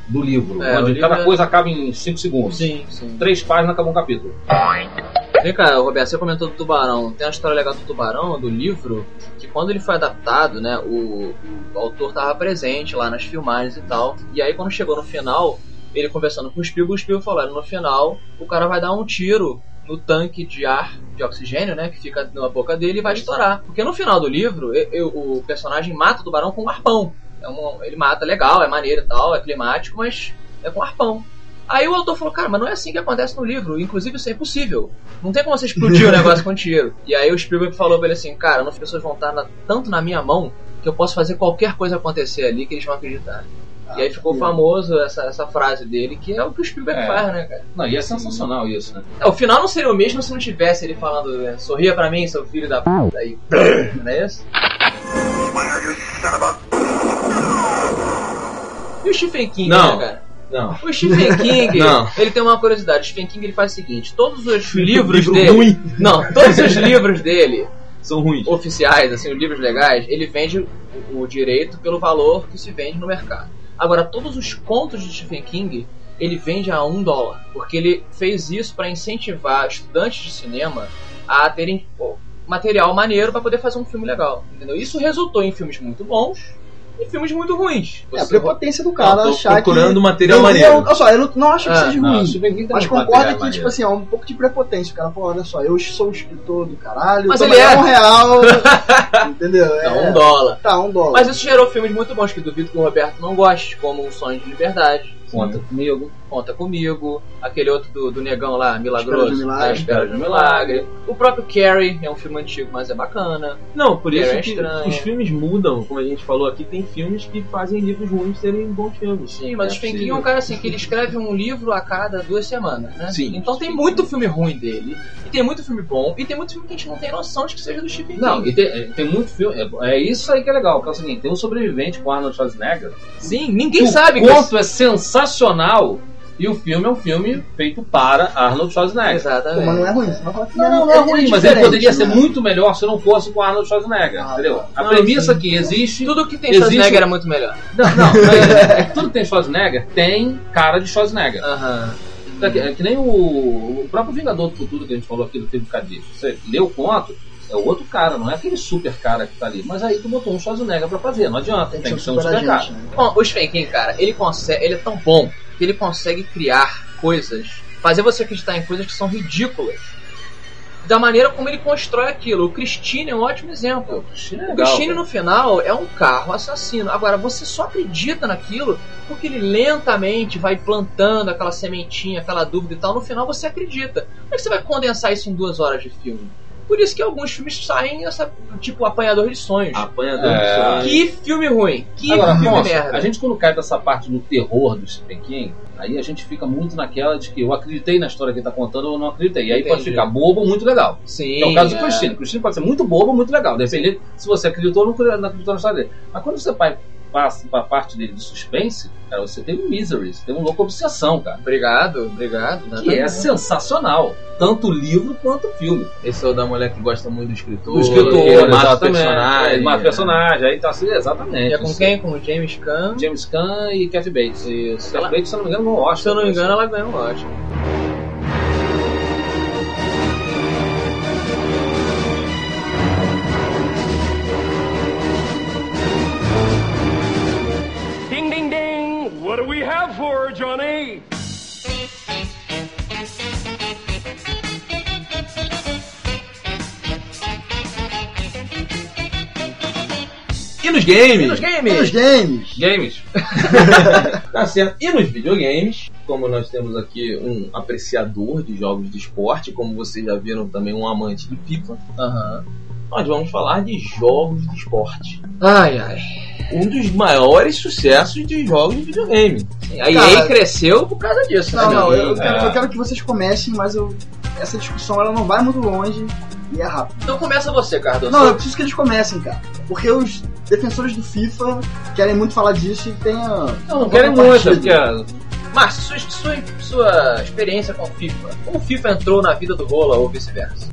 Speaker 2: do livro,
Speaker 4: É,
Speaker 2: onde
Speaker 4: livro
Speaker 2: cada
Speaker 4: é-
Speaker 2: coisa acaba em 5 segundos.
Speaker 4: Sim, sim.
Speaker 2: Três páginas acabou um capítulo.
Speaker 4: Vem cá, Roberto, você comentou do tubarão. Tem uma história legal do tubarão, do livro, que quando ele foi adaptado, né, o, o autor tava presente lá nas filmagens e tal. E aí quando chegou no final, ele conversando com o Spielberg, o Spielberg falou, "Olha, no final o cara vai dar um tiro no tanque de ar, de oxigênio, né, que fica na boca dele e vai estourar. Porque no final do livro, e- e- o personagem mata o tubarão com um arpão. É um- ele mata legal, é maneiro e tal, é climático, mas é com arpão. Aí o autor falou, cara, mas não é assim que acontece no livro. Inclusive isso é impossível. Não tem como você explodir o (laughs) negócio com tiro. E aí o Spielberg falou pra ele assim, cara, as pessoas vão estar na- tanto na minha mão que eu posso fazer qualquer coisa acontecer ali que eles vão acreditar. E aí ficou famoso essa, essa frase dele, que é o que o Spielberg
Speaker 2: É.
Speaker 4: faz, né, cara?
Speaker 2: Não, e é sensacional isso, né?
Speaker 4: É, o final não seria o mesmo se não tivesse ele falando, é, sorria pra mim, seu filho da p. Aí, (laughs) não é isso? E o Stephen King,
Speaker 1: Não.
Speaker 4: né, cara?
Speaker 1: Não.
Speaker 4: O Stephen King, (laughs)
Speaker 1: Não.
Speaker 4: ele tem uma curiosidade. O Stephen King ele faz o seguinte: todos os livros
Speaker 1: Livro
Speaker 4: dele.
Speaker 1: ruim.
Speaker 4: Não, todos os (laughs) livros dele,
Speaker 1: São ruins.
Speaker 4: oficiais, assim, os livros legais, ele vende o direito pelo valor que se vende no mercado. Agora, todos os contos de Stephen King, ele vende a um dólar. Porque ele fez isso para incentivar estudantes de cinema a terem material maneiro para poder fazer um filme legal. Entendeu? Isso resultou em filmes muito bons e filmes muito ruins.
Speaker 3: É a
Speaker 1: Você-
Speaker 3: prepotência do cara
Speaker 1: Não, tô
Speaker 3: achar
Speaker 1: procurando
Speaker 3: que...
Speaker 1: material
Speaker 3: Eu-
Speaker 1: maneiro.
Speaker 3: eu- Olha só, eu não, não acho que
Speaker 4: Ah,
Speaker 3: seja
Speaker 2: Não,
Speaker 3: ruim. Mas concorda
Speaker 2: material
Speaker 3: que,
Speaker 2: maneiro.
Speaker 3: tipo assim, é um pouco de prepotência. O cara, pô, olha só, eu sou um escritor do caralho,
Speaker 4: Mas
Speaker 3: tô
Speaker 4: ele é.
Speaker 3: um real. (laughs) entendeu?
Speaker 4: Tá,
Speaker 3: É,
Speaker 4: um dólar.
Speaker 3: Tá, um dólar.
Speaker 4: Mas isso gerou filmes muito bons que duvido que o Roberto não goste, como Um Sonho de Liberdade,
Speaker 2: Conta comigo.
Speaker 4: Conta Comigo, aquele outro do, do negão lá, Milagroso,
Speaker 3: Espera de Milagre.
Speaker 4: A Espera de um Milagre. O próprio Carrie, é um filme antigo, mas é bacana.
Speaker 1: Não, por isso
Speaker 4: É
Speaker 1: que
Speaker 4: estranho.
Speaker 1: os filmes mudam, como a gente falou aqui, tem filmes que fazem livros ruins serem bons filmes.
Speaker 4: Sim, mas
Speaker 1: É
Speaker 4: o
Speaker 1: possível.
Speaker 4: é um cara assim, que ele escreve um livro a cada duas semanas, né?
Speaker 1: Sim.
Speaker 4: Então tem muito filme ruim dele, e tem muito filme bom, e tem muito filme que a gente não tem noção de que seja do Stephen
Speaker 2: Não,
Speaker 4: King.
Speaker 2: e tem, é, tem muito filme. É, é isso aí que é legal, que é o seguinte: tem um sobrevivente com Arnold Schwarzenegger.
Speaker 4: Sim, ninguém
Speaker 2: o
Speaker 4: sabe que
Speaker 2: conto é sensacional e o filme é um filme feito para Arnold Schwarzenegger.
Speaker 4: Exatamente.
Speaker 3: mas não é ruim. Falar que
Speaker 2: Não, não, não é ruim, mas ele poderia ser
Speaker 3: né?
Speaker 2: muito melhor se não fosse com Arnold Schwarzenegger,
Speaker 3: Ah,
Speaker 2: entendeu? A
Speaker 1: Não,
Speaker 2: premissa
Speaker 1: sim.
Speaker 2: que existe.
Speaker 4: Tudo que tem
Speaker 2: Existe
Speaker 4: Schwarzenegger é muito melhor.
Speaker 2: Não, não, é, é que tudo que tem Schwarzenegger tem cara de Schwarzenegger.
Speaker 4: Aham.
Speaker 2: É que, é que nem o, o próprio Vingador do Futuro que a gente falou aqui do filme Cadiz. Você lê o conto, é o outro cara, não é aquele super cara que tá ali. Mas aí tu botou um Schwarzenegger pra fazer, não adianta, tem,
Speaker 3: Tem
Speaker 2: que ser um super
Speaker 3: agente,
Speaker 2: cara.
Speaker 3: né?
Speaker 4: Bom, o King, cara, ele consegue, ele é tão bom que ele consegue criar coisas, fazer você acreditar em coisas que são ridículas. Da maneira como ele constrói aquilo. O Christine é um ótimo exemplo.
Speaker 2: É
Speaker 4: O Christine no final é um carro assassino. Agora, você só acredita naquilo porque ele lentamente vai plantando aquela sementinha, aquela dúvida e tal. No final você acredita. Como é que você vai condensar isso em duas horas de filme? Por isso que alguns filmes saem essa, tipo Apanhador de Sonhos.
Speaker 1: Apanhador
Speaker 2: É.
Speaker 1: de sonhos.
Speaker 4: Que filme ruim. Que
Speaker 2: Agora,
Speaker 4: filme
Speaker 2: Afonso,
Speaker 4: merda.
Speaker 2: a gente quando cai dessa parte do terror do Stephen King, aí a gente fica muito naquela de que eu acreditei na história que ele tá contando ou não acreditei. E aí pode
Speaker 4: Entendi.
Speaker 2: ficar bobo ou muito legal.
Speaker 4: Sim.
Speaker 2: Que é o caso do
Speaker 4: é.
Speaker 2: Christine. Christine pode ser muito bobo ou muito legal, dependendo se você acreditou ou não não acreditou na história dele. Mas quando você vai passa pra parte dele de suspense, cara, você tem um Misery, você tem um louco obsessão, cara.
Speaker 4: Obrigado, obrigado.
Speaker 2: Que é sensacional. Tanto o livro quanto o filme.
Speaker 1: Esse é o da mulher que gosta muito do escritor.
Speaker 2: O escritor,
Speaker 1: ele mata o personagem.
Speaker 2: Mata o personagem, aí tá assim, exatamente.
Speaker 4: E é com quem? Com o James Caan.
Speaker 2: James Caan e Kathy Bates.
Speaker 4: Isso.
Speaker 2: Kathy
Speaker 4: Ela-
Speaker 2: Bates, se eu não me engano, não Oscar.
Speaker 4: Se eu não me engano, ela ganhou um Oscar.
Speaker 1: E nos games?
Speaker 4: E nos games?
Speaker 3: games.
Speaker 2: Games. (laughs)
Speaker 1: Tá certo. E nos videogames, como nós temos aqui um apreciador de jogos de esporte, como vocês já viram também um amante de FIFA,
Speaker 4: Aham.
Speaker 1: nós vamos falar de jogos de esporte.
Speaker 4: Ai, ai.
Speaker 1: Um dos maiores sucessos de jogos de videogame.
Speaker 4: A
Speaker 3: Cara-
Speaker 4: EA cresceu por causa disso,
Speaker 3: Não,
Speaker 4: né?
Speaker 3: não, eu, eu quero,
Speaker 2: É.
Speaker 3: eu quero que vocês comecem, mas eu, essa discussão ela não vai muito longe e é rápido.
Speaker 4: Então começa você, Cardoso.
Speaker 3: Não, eu preciso que eles comecem, cara. Porque os defensores do FIFA querem muito falar disso e tem a.
Speaker 2: Não, não querem muito, porque
Speaker 4: Márcio, sua, sua, sua experiência com o FIFA. Como o FIFA entrou na vida do Rola ou vice-versa?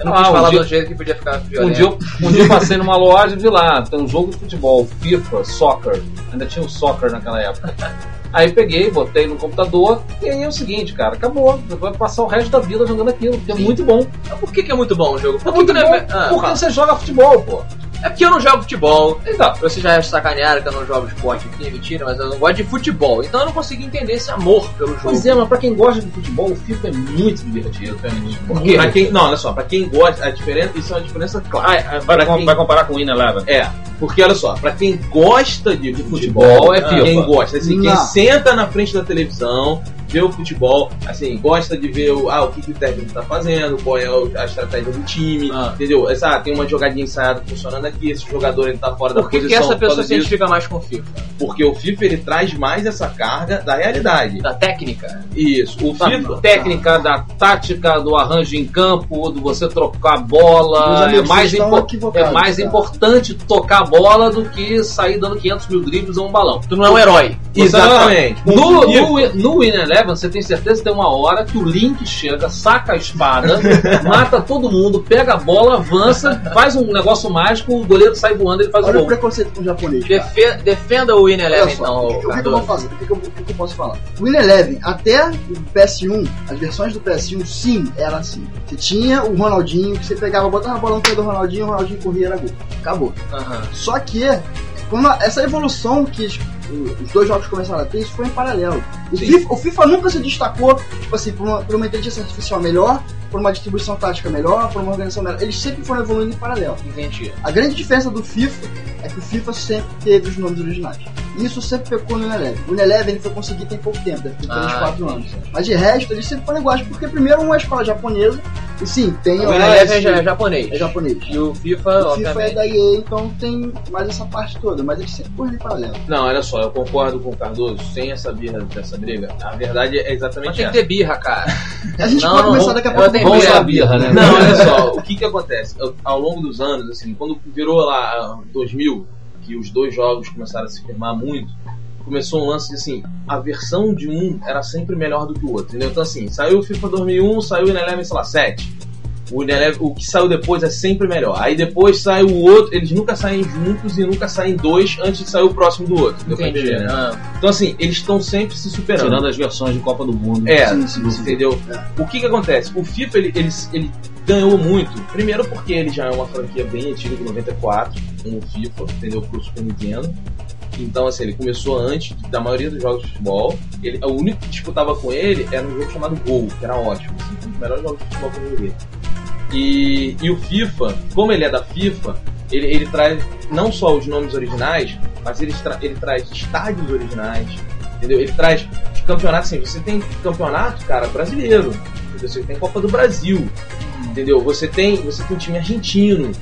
Speaker 4: Eu não
Speaker 2: Ah,
Speaker 4: quis
Speaker 2: um
Speaker 4: falar
Speaker 2: dia-
Speaker 4: do jeito que podia ficar
Speaker 2: um
Speaker 4: violento.
Speaker 2: dia, eu, um dia eu passei numa loja e vi lá, tem um jogo de futebol, FIFA, soccer. Ainda tinha o soccer naquela época. Aí peguei, botei no computador, e aí é o seguinte, cara, acabou. Vai passar o resto da vida jogando aquilo, porque é muito bom.
Speaker 4: Mas Por que, que é muito bom o jogo? Por
Speaker 2: É muito
Speaker 4: não
Speaker 2: bom
Speaker 4: é... Ah,
Speaker 2: porque
Speaker 4: fala.
Speaker 2: você joga futebol, pô.
Speaker 4: É porque eu não jogo futebol.
Speaker 2: Então,
Speaker 4: Vocês já sacanearam que eu não jogo esporte aqui, mentira, mas eu não gosto de futebol. Então eu não consegui entender esse amor pelo jogo.
Speaker 2: pois é, mas pra quem gosta de futebol, o FIFA é muito divertido.
Speaker 1: Por quê? Pra quem, não, olha só, pra quem gosta, a diferença, isso é uma diferença clara.
Speaker 2: Ah, vai,
Speaker 1: quem-
Speaker 2: vai comparar com o Eleven.
Speaker 1: É, porque olha só, pra quem gosta de futebol,
Speaker 2: Futebol é FIFA.
Speaker 1: quem gosta, assim, quem senta na frente da televisão, vê o futebol, assim, gosta de ver o, ah, o que, que o técnico tá fazendo, qual é a estratégia do time,
Speaker 4: Ah.
Speaker 1: entendeu? Essa, ah, tem uma jogadinha ensaiada funcionando aqui, esse jogador ele tá fora da
Speaker 4: Por que,
Speaker 1: posição.
Speaker 4: essa pessoa se identifica mais com o FIFA?
Speaker 1: Porque o FIFA ele traz mais essa carga da realidade.
Speaker 4: Da técnica?
Speaker 1: Isso, o
Speaker 2: Da
Speaker 1: FIFA.
Speaker 2: técnica, da tática, do arranjo em campo, do você trocar a bola. É
Speaker 3: amigos,
Speaker 2: mais, é mais
Speaker 3: cara.
Speaker 2: importante tocar a bola do que sair dando 500 mil dribles a um balão.
Speaker 4: Tu não é um herói.
Speaker 2: Você não-
Speaker 1: Exatamente.
Speaker 2: No,
Speaker 1: FIFA.
Speaker 2: no, no Win Eleven, você tem certeza que tem uma hora que o Link chega, saca a espada, (laughs) mata todo mundo, pega a bola, avança, faz um negócio mágico, o goleiro sai voando e ele faz o
Speaker 3: Olha o
Speaker 2: gol.
Speaker 3: preconceito com o japonês.
Speaker 4: Defe- defenda o Win
Speaker 3: Olha
Speaker 4: Eleven,
Speaker 3: só,
Speaker 4: então,
Speaker 3: o que, o que que eu vou fazer? O que, que eu, o que eu posso falar? O Win Eleven, até o PS1, as versões do PS1, sim, era assim. Você tinha o Ronaldinho, que você pegava, botava a bola no pé do Ronaldinho, o Ronaldinho corria, era gol. Acabou.
Speaker 4: Aham.
Speaker 3: Só que quando a- essa evolução que os, dois jogos começaram a ter, isso foi em paralelo. O. FIFA, o FIFA nunca se destacou, tipo assim, por uma, por uma inteligência artificial melhor, por uma distribuição tática melhor, por uma organização melhor. Eles sempre foram evoluindo em paralelo.
Speaker 4: Entendi.
Speaker 3: A grande diferença do FIFA é que o FIFA sempre teve os nomes originais. E Isso sempre pecou no Uneleven. O Uneleven ele foi conseguir tem pouco tempo, deve ter 3,
Speaker 4: Ah,
Speaker 3: 4
Speaker 4: entendi.
Speaker 3: anos. Mas de resto, eles sempre foram iguais, porque primeiro uma escola japonesa, e sim, tem
Speaker 4: O
Speaker 3: OS,
Speaker 4: Eleven já é japonês.
Speaker 3: é japonês.
Speaker 4: E o FIFA,
Speaker 3: O FIFA é
Speaker 4: obviamente.
Speaker 3: da EA, então tem mais essa parte toda, mas eles sempre foram em paralelo.
Speaker 1: Não, olha só, eu concordo com o Cardoso, sem essa birra dessa briga. A verdade é
Speaker 4: Mas
Speaker 1: exatamente
Speaker 4: tem que
Speaker 1: essa.
Speaker 4: ter birra, cara.
Speaker 3: A gente
Speaker 4: Não,
Speaker 3: pode
Speaker 4: não,
Speaker 3: começar daqui a pouco.
Speaker 2: Vamos
Speaker 4: birra.
Speaker 2: a birra, né?
Speaker 1: Não, olha (laughs) só, o que que acontece? Eu- Ao longo dos anos, assim, quando virou lá 2000, que os dois jogos começaram a se firmar muito, começou um lance de assim, a versão de um era sempre melhor do que o outro, entendeu? Então assim, saiu o FIFA 2001, saiu o Ineleven, sei lá, 7. O, Ineleven, o que saiu depois é sempre melhor. Aí depois sai o outro, eles nunca saem juntos e nunca saem dois antes de sair o próximo do outro. Deu pra
Speaker 4: Entendi.
Speaker 1: entender, né?
Speaker 4: Ah,
Speaker 1: Então assim, eles estão sempre se superando.
Speaker 2: Tirando as versões de Copa do Mundo.
Speaker 1: É,
Speaker 3: Sim, sim, sim.
Speaker 1: entendeu? O que que acontece? O FIFA, ele, ele, ele ganhou muito. Primeiro porque ele já é uma franquia bem antiga, de 94, como o FIFA, entendeu? Pro Super Nintendo. Então, assim, ele começou antes da maioria dos jogos de futebol. Ele, o único que disputava com ele era um jogo chamado Gol, que era ótimo. Assim, um dos melhores jogos de futebol que eu joguei. E, e o FIFA, como ele é da FIFA, ele, ele traz não só os nomes originais, mas ele, tra ele traz estádios originais, entendeu? Ele traz campeonatos, assim, você tem campeonato, cara, brasileiro, você tem Copa do Brasil, entendeu? Você tem, você tem time argentino,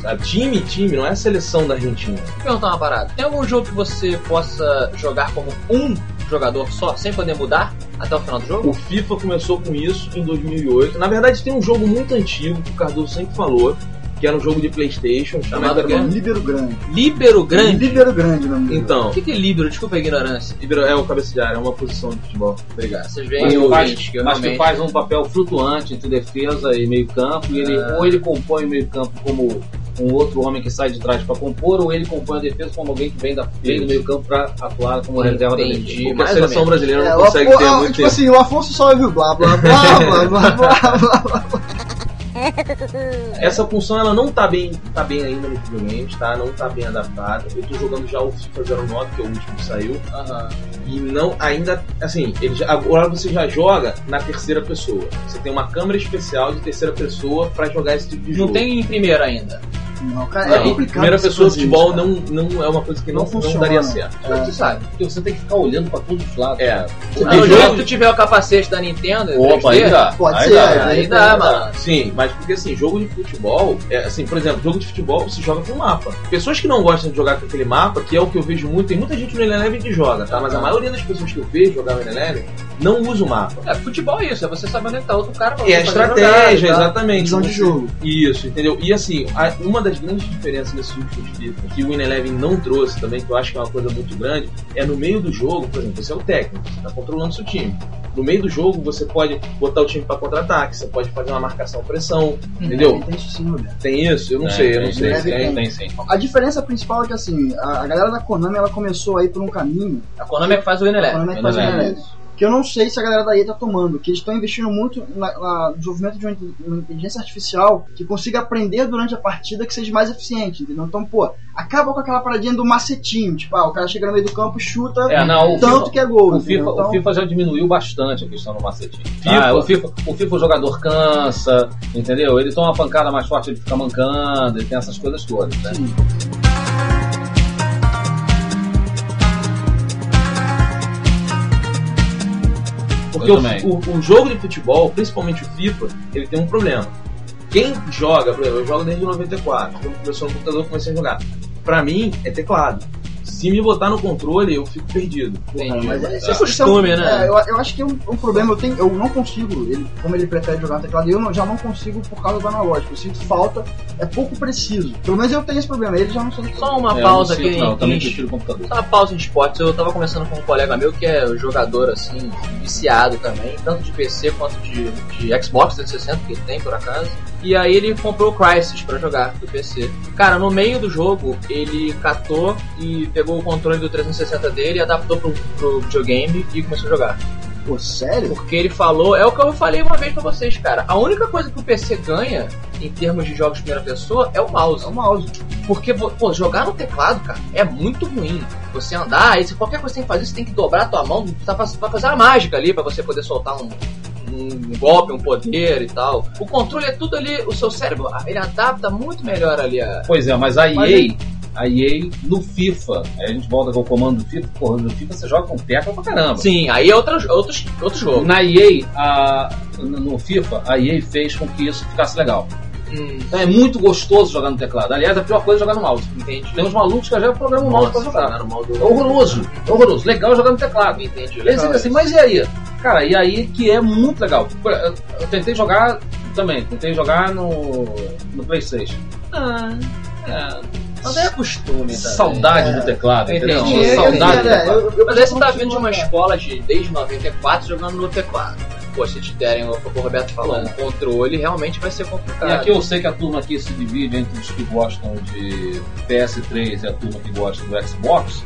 Speaker 1: sabe? Time, time, não é a seleção da Argentina.
Speaker 4: Vou perguntar uma parada. Tem algum jogo que você possa jogar como um jogador só, sem poder mudar até o final do jogo?
Speaker 1: O FIFA começou com isso em 2008. Na verdade, tem um jogo muito antigo que o Cardoso sempre falou, que era um jogo de PlayStation chamado.
Speaker 4: Quê?
Speaker 3: Líbero grande.
Speaker 4: Líbero grande?
Speaker 3: Líbero grande, não me
Speaker 1: Então,
Speaker 4: O que que é líbero? Desculpa a ignorância.
Speaker 1: Ibero é o cabeça de área, é uma posição de futebol.
Speaker 4: Obrigado. Vocês
Speaker 2: Mas
Speaker 4: veem
Speaker 2: que,
Speaker 4: o
Speaker 2: faz,
Speaker 4: ouvinte que eu
Speaker 2: mas que
Speaker 4: realmente...
Speaker 2: faz um papel flutuante entre defesa e meio campo, e ele,
Speaker 4: Ah.
Speaker 2: ou ele compõe o meio campo como um outro homem que sai de trás para compor, ou ele compõe a defesa como alguém que vem, da, vem do meio campo para atuar como reserva da defesa.
Speaker 1: a seleção brasileira
Speaker 3: é,
Speaker 1: não consegue ter
Speaker 3: ah,
Speaker 1: muito
Speaker 3: Tipo
Speaker 1: tempo.
Speaker 3: assim, o Afonso só ouviu blá blá blá blá blá blá blá. blá.
Speaker 1: Essa função ela não tá bem, tá bem ainda no cliente, tá? Não tá bem adaptada. Eu tô jogando já o FIFA 09, que é o último que saiu.
Speaker 4: Uhum.
Speaker 1: E não ainda, assim, ele já, agora você já joga na terceira pessoa. Você tem uma câmera especial de terceira pessoa para jogar esse tipo de
Speaker 4: não
Speaker 1: jogo.
Speaker 4: Não tem em primeira ainda.
Speaker 3: Não, cara,
Speaker 1: Não,
Speaker 3: é complicado.
Speaker 1: primeira pessoa futebol
Speaker 3: isso,
Speaker 1: não, não é uma coisa que não,
Speaker 3: Não
Speaker 1: não,
Speaker 3: funciona.
Speaker 1: daria certo.
Speaker 3: É.
Speaker 2: Você sabe, porque você tem que ficar olhando para todos os lados.
Speaker 1: É. Porque
Speaker 4: Ah,
Speaker 1: jogo-
Speaker 4: tu tiver o capacete da Nintendo,
Speaker 2: Opa,
Speaker 4: 3D,
Speaker 2: aí dá.
Speaker 3: Pode
Speaker 2: aí
Speaker 3: ser,
Speaker 2: dá.
Speaker 3: aí
Speaker 4: Aí dá, mano.
Speaker 1: Sim, mas porque assim, jogo de futebol, é, assim, por exemplo, jogo de futebol você joga com mapa. Pessoas que não gostam de jogar com aquele mapa, que é o que eu vejo muito, tem muita gente no Eleven que joga, tá? Mas a maioria das pessoas que eu vejo jogar no Eleven não usa o mapa.
Speaker 4: É, futebol é isso, é você saber onde é tá outro cara pra
Speaker 1: É a estratégia,
Speaker 4: tal.
Speaker 1: exatamente.
Speaker 3: Visão de jogo.
Speaker 1: Isso, entendeu? E assim, uma das grandes diferenças nesses últimos FIFA, que o Win Eleven não trouxe também, que eu acho que é uma coisa muito grande, é no meio do jogo, por exemplo, você é o técnico, você tá controlando seu time. No meio do jogo, você pode botar o time para contra-ataque, você pode fazer uma marcação-pressão, entendeu?
Speaker 3: Tem isso sim, Roberto.
Speaker 1: Tem isso? Eu não
Speaker 2: É,
Speaker 1: sei, eu não sei.
Speaker 3: tem,
Speaker 1: Tem?
Speaker 2: Tem sim.
Speaker 3: A diferença principal é que assim, a, a galera da Konami ela começou aí por um caminho,
Speaker 4: A Konami é que faz o
Speaker 3: a
Speaker 4: Ineleve.
Speaker 3: Konami é que faz o
Speaker 2: Konami.
Speaker 3: Ineleven, que eu não sei se a galera da EA tá tomando, que eles estão investindo muito na, na- no desenvolvimento de uma, inte- uma inteligência artificial que consiga aprender durante a partida que seja mais eficiente, entendeu? Então, pô, acaba com aquela paradinha do macetinho, tipo, ah, o cara chega no meio do campo, chuta,
Speaker 2: É, não, o
Speaker 3: tanto
Speaker 2: FIFA-
Speaker 3: que é gol.
Speaker 2: O? FIFA,
Speaker 3: Então,
Speaker 2: o FIFA já diminuiu bastante a questão do macetinho.
Speaker 1: FIFA?
Speaker 2: Ah, o, FIFA, o FIFA o jogador cansa, entendeu? Ele toma uma pancada mais forte, ele fica mancando, ele tem essas coisas todas, né?
Speaker 3: sim.
Speaker 1: Porque o, o- o jogo de futebol, principalmente o FIFA, ele tem um problema. Quem joga, por exemplo, eu jogo desde 94, quando começou no computador, comecei a jogar. Pra mim, é teclado. Se me botar no controle, eu fico perdido.
Speaker 4: Entendi.
Speaker 3: Mas é,
Speaker 4: é costume,
Speaker 3: é
Speaker 4: né?
Speaker 3: é, eu, eu acho que é um, um problema. Eu, tenho, eu não consigo, ele, como ele prefere jogar no teclado, eu não- já não consigo por causa do analógico. Eu sinto falta, é pouco preciso. Pelo menos eu tenho esse problema, ele já não sente.
Speaker 4: Só uma
Speaker 2: É,
Speaker 4: pausa aqui.
Speaker 2: Não, eu também
Speaker 4: em-
Speaker 2: prefiro o computador.
Speaker 4: Só uma pausa em esportes. Eu tava conversando com um colega meu que é jogador, assim, viciado também, tanto de PC quanto de, de Xbox 360, que ele tem por acaso. E aí ele comprou o Crysis pra jogar do PC. Cara, no meio do jogo, ele catou e pegou o controle do 360 dele, adaptou pro, pro videogame e começou a jogar.
Speaker 3: Pô, sério?
Speaker 4: Porque ele falou, é o que eu falei uma vez pra vocês, cara. A única coisa que o PC ganha em termos de jogos de primeira pessoa é o mouse.
Speaker 3: É o mouse.
Speaker 4: Porque, pô, jogar no teclado, cara, é muito ruim. Você andar, aí se qualquer coisa que você tem que fazer, você tem que dobrar a tua mão tá pra, pra fazer uma mágica ali, pra você poder soltar um, um golpe, um poder e tal. O controle é tudo ali, o seu cérebro, ele adapta muito melhor ali a.
Speaker 2: Pois é, mas a
Speaker 3: Mas
Speaker 2: EA, a EA no FIFA, aí a gente volta com o comando do FIFA, porra, no FIFA você joga com tecla pra caramba.
Speaker 4: Sim, aí é outro, outros, outro jogo.
Speaker 2: Na EA, a- no FIFA, a EA fez com que isso ficasse legal.
Speaker 4: Hum,
Speaker 2: Então é muito gostoso jogar no teclado. Aliás, a pior coisa é jogar no mouse.
Speaker 4: entendi.
Speaker 2: Tem uns malucos que já programam o mouse pra jogar.
Speaker 1: jogar no modo-
Speaker 2: É horroroso, é horroroso. Legal jogar no teclado.
Speaker 4: Entendi.
Speaker 2: Eles dizem assim, mas e aí? Cara, e aí que é muito legal. Eu tentei jogar também, tentei jogar no, no Playstation. Ah, é,
Speaker 4: Mas é costume, também.
Speaker 2: saudade do teclado, entendeu?
Speaker 4: Entendi.
Speaker 3: É,
Speaker 2: Saudade
Speaker 3: é,
Speaker 2: do
Speaker 3: é,
Speaker 2: teclado.
Speaker 3: eu- eu-
Speaker 4: Mas aí você tá vindo de uma escola de desde 94 jogando no teclado. Pô, se te derem, o que o Roberto falou, um controle, realmente vai ser complicado.
Speaker 2: E aqui eu sei que a turma aqui se divide entre os que gostam de PS3 e a turma que gosta do Xbox.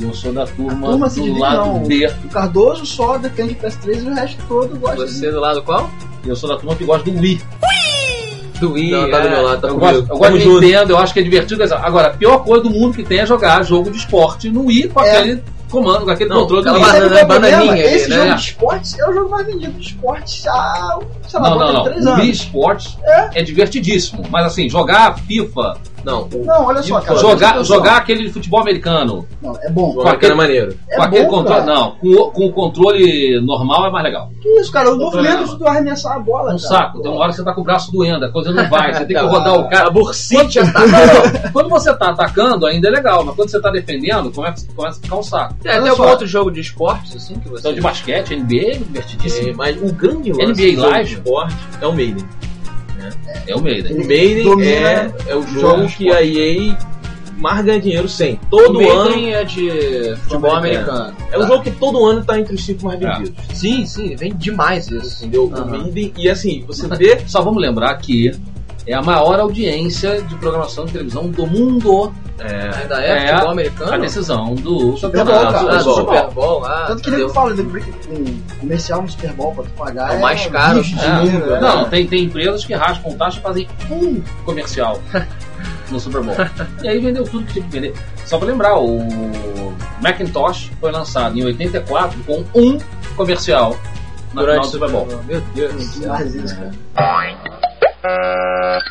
Speaker 2: E eu sou da turma,
Speaker 3: turma
Speaker 2: do
Speaker 3: divide,
Speaker 2: lado
Speaker 3: não.
Speaker 2: B.
Speaker 3: O Cardoso só defende o PS3 e o resto todo gosta de...
Speaker 4: Você do lado qual?
Speaker 2: E eu sou da turma que gosta do Wii.
Speaker 4: Do Wii.
Speaker 1: Não, tá do
Speaker 4: é.
Speaker 1: meu lado, tá
Speaker 2: eu
Speaker 1: comigo.
Speaker 2: gosto, eu gosto de. Nintendo, eu acho que é divertido. Agora, a pior coisa do mundo que tem é jogar jogo de esporte no Wii com
Speaker 3: É.
Speaker 2: aquele comando, com aquele
Speaker 1: Não,
Speaker 2: controle do
Speaker 1: banana-
Speaker 3: é
Speaker 4: bananinha
Speaker 3: Esse
Speaker 4: né?
Speaker 3: jogo de esportes é o jogo mais vendido de esportes há, sei lá,
Speaker 2: Não, não, não.
Speaker 3: três
Speaker 2: O
Speaker 3: anos.
Speaker 2: Wii Sports é. divertidíssimo. Mas assim, jogar FIFA,
Speaker 1: Não, o
Speaker 3: Não, olha só, cara.
Speaker 2: jogar, jogar aquele de futebol americano,
Speaker 3: Não, é bom.
Speaker 1: o americano é maneiro.
Speaker 3: É
Speaker 2: com aquele
Speaker 3: bom,
Speaker 2: controle.
Speaker 3: cara.
Speaker 2: Não, com, o- com o controle normal é mais legal.
Speaker 3: Que isso, cara? O movimento do arremessar a bola,
Speaker 2: É um
Speaker 3: cara.
Speaker 2: saco. Tem uma hora que você tá com o braço doendo, a coisa não (laughs) vai. Você tem que rodar o cara.
Speaker 4: A bursite tá.
Speaker 2: Não. Quando você tá atacando, ainda é legal, mas quando você tá defendendo, começa, começa a ficar um saco.
Speaker 4: Tem até
Speaker 3: Olha
Speaker 4: algum outro jogo de esportes, assim, que você...
Speaker 2: Então, de basquete, NBA,
Speaker 1: É,
Speaker 2: divertidíssimo.
Speaker 1: mas o grande lance
Speaker 2: NBA
Speaker 1: de
Speaker 2: Live?
Speaker 1: esporte é o Maiden.
Speaker 2: É o Maiden.
Speaker 1: O Maiden
Speaker 3: domina
Speaker 1: é, é o jogo que a EA mais ganha dinheiro sem. Todo
Speaker 4: o
Speaker 1: ano.
Speaker 4: Maiden é de futebol americano.
Speaker 1: É um jogo que todo ano tá entre os cinco mais vendidos.
Speaker 4: Sim, sim, vem demais isso.
Speaker 1: Entendeu? O
Speaker 4: Aham.
Speaker 1: Maiden. E assim, você vê.
Speaker 2: Só vamos lembrar que é a maior audiência de programação de televisão do mundo.
Speaker 4: Ainda é,
Speaker 2: É,
Speaker 4: futebol
Speaker 2: A
Speaker 4: americano?
Speaker 2: decisão do
Speaker 3: Super. Bowl, cara.
Speaker 4: Ah,
Speaker 2: do
Speaker 4: do
Speaker 2: Super Bowl.
Speaker 4: Super Bowl, ah,
Speaker 3: Tanto que falo, né, que um comercial no Super Bowl pra tu pagar
Speaker 4: É o mais caro.
Speaker 3: bicho de
Speaker 2: É,
Speaker 3: dinheiro, é.
Speaker 2: Não, tem, tem empresas que raspam taxa e fazem um comercial (laughs) no Super Bowl. E aí vendeu tudo que tinha que vender. Só pra lembrar, o Macintosh foi lançado em 84 com um comercial na final do Super Bowl.
Speaker 4: Meu Deus.
Speaker 3: Isso, cara.
Speaker 1: Mas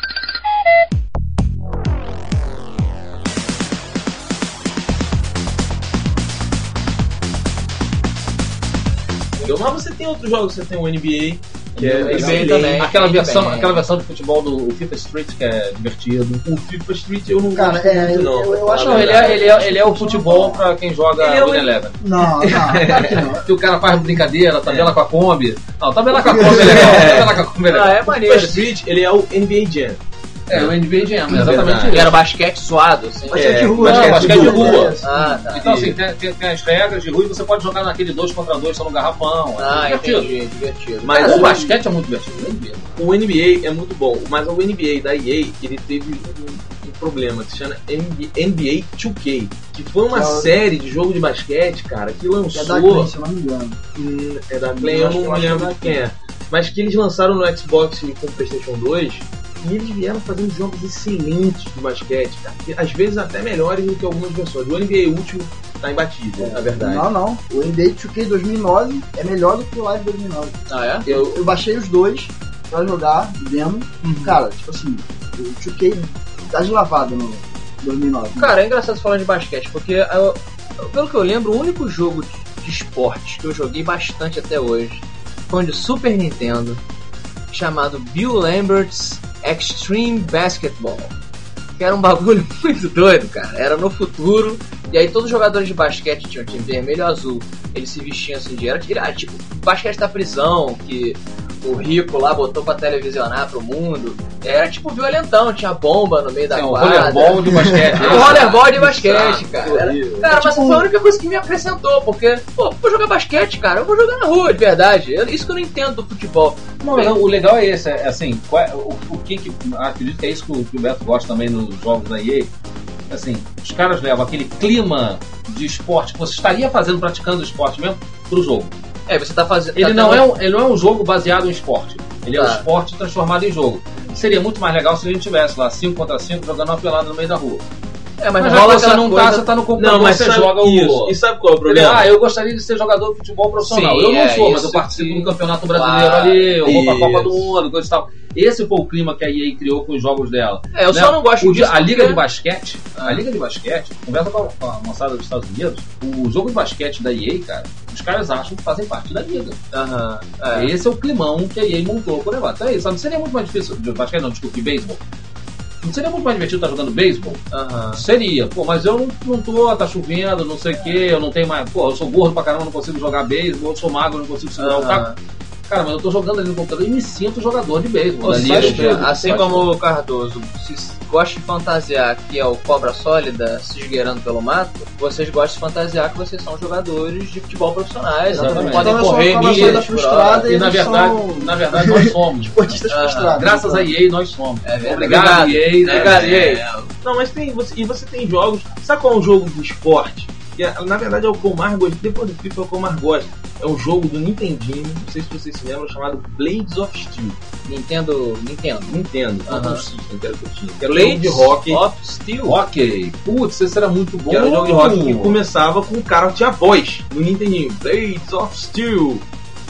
Speaker 1: você tem outros jogos, você tem o NBA, que é
Speaker 4: NBA
Speaker 1: excelente.
Speaker 4: também.
Speaker 2: Aquela
Speaker 4: Bem,
Speaker 2: versão,
Speaker 4: bem.
Speaker 2: aquela versão de futebol do FIFA Street que é divertido.
Speaker 1: O FIFA Street eu não
Speaker 3: Cara,
Speaker 1: gosto
Speaker 3: é,
Speaker 1: muito, não.
Speaker 3: eu- acho-
Speaker 2: Não, ele é, ele, é, ele é o futebol pra quem joga
Speaker 1: Ele é o-
Speaker 2: Eleven.
Speaker 3: Não, não, (laughs) não.
Speaker 2: Que o cara faz brincadeira, tabela com a Kombi. Não, tabela com a Kombi é legal. (laughs) Tabela com a Kombi é legal.
Speaker 4: Ah, é
Speaker 1: O FIFA
Speaker 4: maneiro.
Speaker 1: Street, ele é o NBA Jam.
Speaker 2: É, o NBA Jam,
Speaker 1: Verdade.
Speaker 2: exatamente
Speaker 4: era basquete suado, assim.
Speaker 3: Basquete
Speaker 1: É,
Speaker 3: de rua,
Speaker 2: não,
Speaker 3: né?
Speaker 2: basquete de rua.
Speaker 3: Isso.
Speaker 4: Ah, tá.
Speaker 2: Então, assim, tem, tem- tem as regras de rua e você pode jogar naquele 2 contra 2 só no garrafão.
Speaker 4: Ah,
Speaker 2: é divertido.
Speaker 4: entendi, divertido.
Speaker 1: Mas
Speaker 2: Mas o
Speaker 1: o-
Speaker 2: basquete é muito divertido. o NBA.
Speaker 1: O NBA é muito bom, mas o NBA da EA, ele teve um, um problema que se chama NBA 2K, que foi uma
Speaker 3: Que é o-
Speaker 1: série de jogo de basquete, cara, que
Speaker 3: Que é da
Speaker 1: lançou...
Speaker 3: Glen, se eu não me engano.
Speaker 1: Hum, é da Play,
Speaker 3: Eu
Speaker 1: não me lembro
Speaker 3: é
Speaker 1: quem é. Mas que eles lançaram no Xbox e com o PlayStation 2 e eles vieram fazendo jogos excelentes de basquete, cara. que às vezes até melhores do que algumas versões. O NBA último tá imbatível, na verdade.
Speaker 3: Não, não. O NBA 2K 2009 é melhor do que o Live 2009.
Speaker 4: Ah, é?
Speaker 1: Eu,
Speaker 3: Eu baixei os dois pra jogar, demo.
Speaker 4: Uhum.
Speaker 3: Cara, tipo assim, o 2K tá de lavada no 2009.
Speaker 4: Cara, é engraçado falar de basquete, porque eu- pelo que eu lembro, o único jogo de, esportes que eu joguei bastante até hoje foi de Super Nintendo, chamado Bill Lambert's Extreme Basketball. Que era um bagulho (laughs) muito doido, cara. Era no futuro, e aí todos os jogadores de basquete tinham time vermelho e azul. Eles se vestiam assim de. Era, era tipo basquete da prisão, que o rico lá botou pra televisionar pro mundo. Era tipo violentão, tinha bomba no meio da
Speaker 2: o
Speaker 4: quadra.
Speaker 2: rollerball de basquete.
Speaker 4: O (laughs) rollerball de basquete, cara. Era-. Cara, mas foi a única coisa que me acrescentou, porque, pô, vou jogar basquete, cara, eu vou jogar na rua, de verdade. Eu- isso que eu não entendo do futebol.
Speaker 2: Não, não, o legal é esse, é assim, qual é- o, o que que. Acredito que é isso que o, que o Beto gosta também nos jogos da EA. Assim, os caras levam aquele clima de esporte que você estaria fazendo, praticando esporte mesmo, pro jogo.
Speaker 4: É, você tá fazendo.
Speaker 2: Ele
Speaker 4: tá
Speaker 2: não,
Speaker 4: tendo-
Speaker 2: é um, ele não é um jogo baseado em esporte. Ele é um
Speaker 4: Tá.
Speaker 2: esporte transformado em jogo. Seria muito mais legal se a gente tivesse lá 5 contra 5 jogando uma pelada no meio da rua.
Speaker 4: É, mas,
Speaker 2: Mas,
Speaker 4: rola
Speaker 2: você não
Speaker 4: coisa...
Speaker 2: tá, você tá no computador,
Speaker 1: Não, mas
Speaker 2: você
Speaker 1: sabe
Speaker 2: joga
Speaker 1: isso.
Speaker 2: o.
Speaker 1: E sabe qual é o problema?
Speaker 2: Ah, eu gostaria de ser jogador de futebol profissional.
Speaker 4: Sim,
Speaker 2: eu não
Speaker 4: é,
Speaker 2: sou, mas
Speaker 4: isso
Speaker 2: eu participo
Speaker 4: que-
Speaker 2: do campeonato brasileiro
Speaker 4: Claro,
Speaker 2: ali, eu vou pra
Speaker 1: isso.
Speaker 2: Copa do Mundo, coisa e tal. Esse foi o clima que a EA criou com os jogos dela.
Speaker 4: É, eu
Speaker 2: né?
Speaker 4: só não gosto
Speaker 2: O di-
Speaker 4: disso.
Speaker 2: A liga
Speaker 4: porque-
Speaker 2: de basquete, a liga de basquete, conversa com a, com a moçada dos Estados Unidos, o jogo de basquete da EA, cara, os caras acham que fazem parte da liga.
Speaker 4: Aham, é.
Speaker 2: Esse é o climão que a EA montou por levar. Então é isso, sabe? Seria muito mais difícil, de basquete não, desculpe, beisebol. Não seria muito mais divertido estar jogando beisebol?
Speaker 4: Aham.
Speaker 2: Seria, pô, mas eu não, não tô, tá chovendo, não sei o que, eu não tenho mais. Pô, eu sou gordo pra caramba, não consigo jogar beisebol, eu sou magro, não consigo segurar o taco. Cara, mas eu tô jogando ali no computador e me sinto jogador de beisebol.
Speaker 4: Assim como o Cardoso se gosta de fantasiar que é o cobra sólida se esgueirando pelo mato, vocês gostam de fantasiar que vocês são jogadores de futebol profissionais, né?
Speaker 2: Exatamente.
Speaker 4: podem
Speaker 3: Então sou
Speaker 4: correr milhas
Speaker 3: frustrada e
Speaker 2: E na verdade,
Speaker 3: são
Speaker 2: na verdade nós (laughs) somos.
Speaker 3: esportistas
Speaker 4: Ah,
Speaker 3: frustrados.
Speaker 2: Graças a EA nós somos.
Speaker 4: É verdade.
Speaker 2: Obrigado,
Speaker 4: Obrigado.
Speaker 2: EA. né?
Speaker 4: Obrigado,
Speaker 2: É,
Speaker 4: EA.
Speaker 1: Não, mas tem. Você, e você tem jogos. Sabe qual é um jogo de esporte? Que na verdade é o que eu mais gosto. Depois do FIFA é o que eu mais gosto. É um jogo do Nintendinho, não sei se vocês se lembram, chamado Blades of Steel.
Speaker 4: Nintendo, Nintendo.
Speaker 1: Nintendo,
Speaker 4: Aham.
Speaker 1: não um system que era que eu tinha. Que era um jogo
Speaker 4: Blades
Speaker 1: de rock.
Speaker 4: of Steel.
Speaker 2: Ok. Putz, esse era muito bom.
Speaker 1: Que era um jogo de rock que começava com um cara que tinha voz no Nintendinho. Blades of Steel.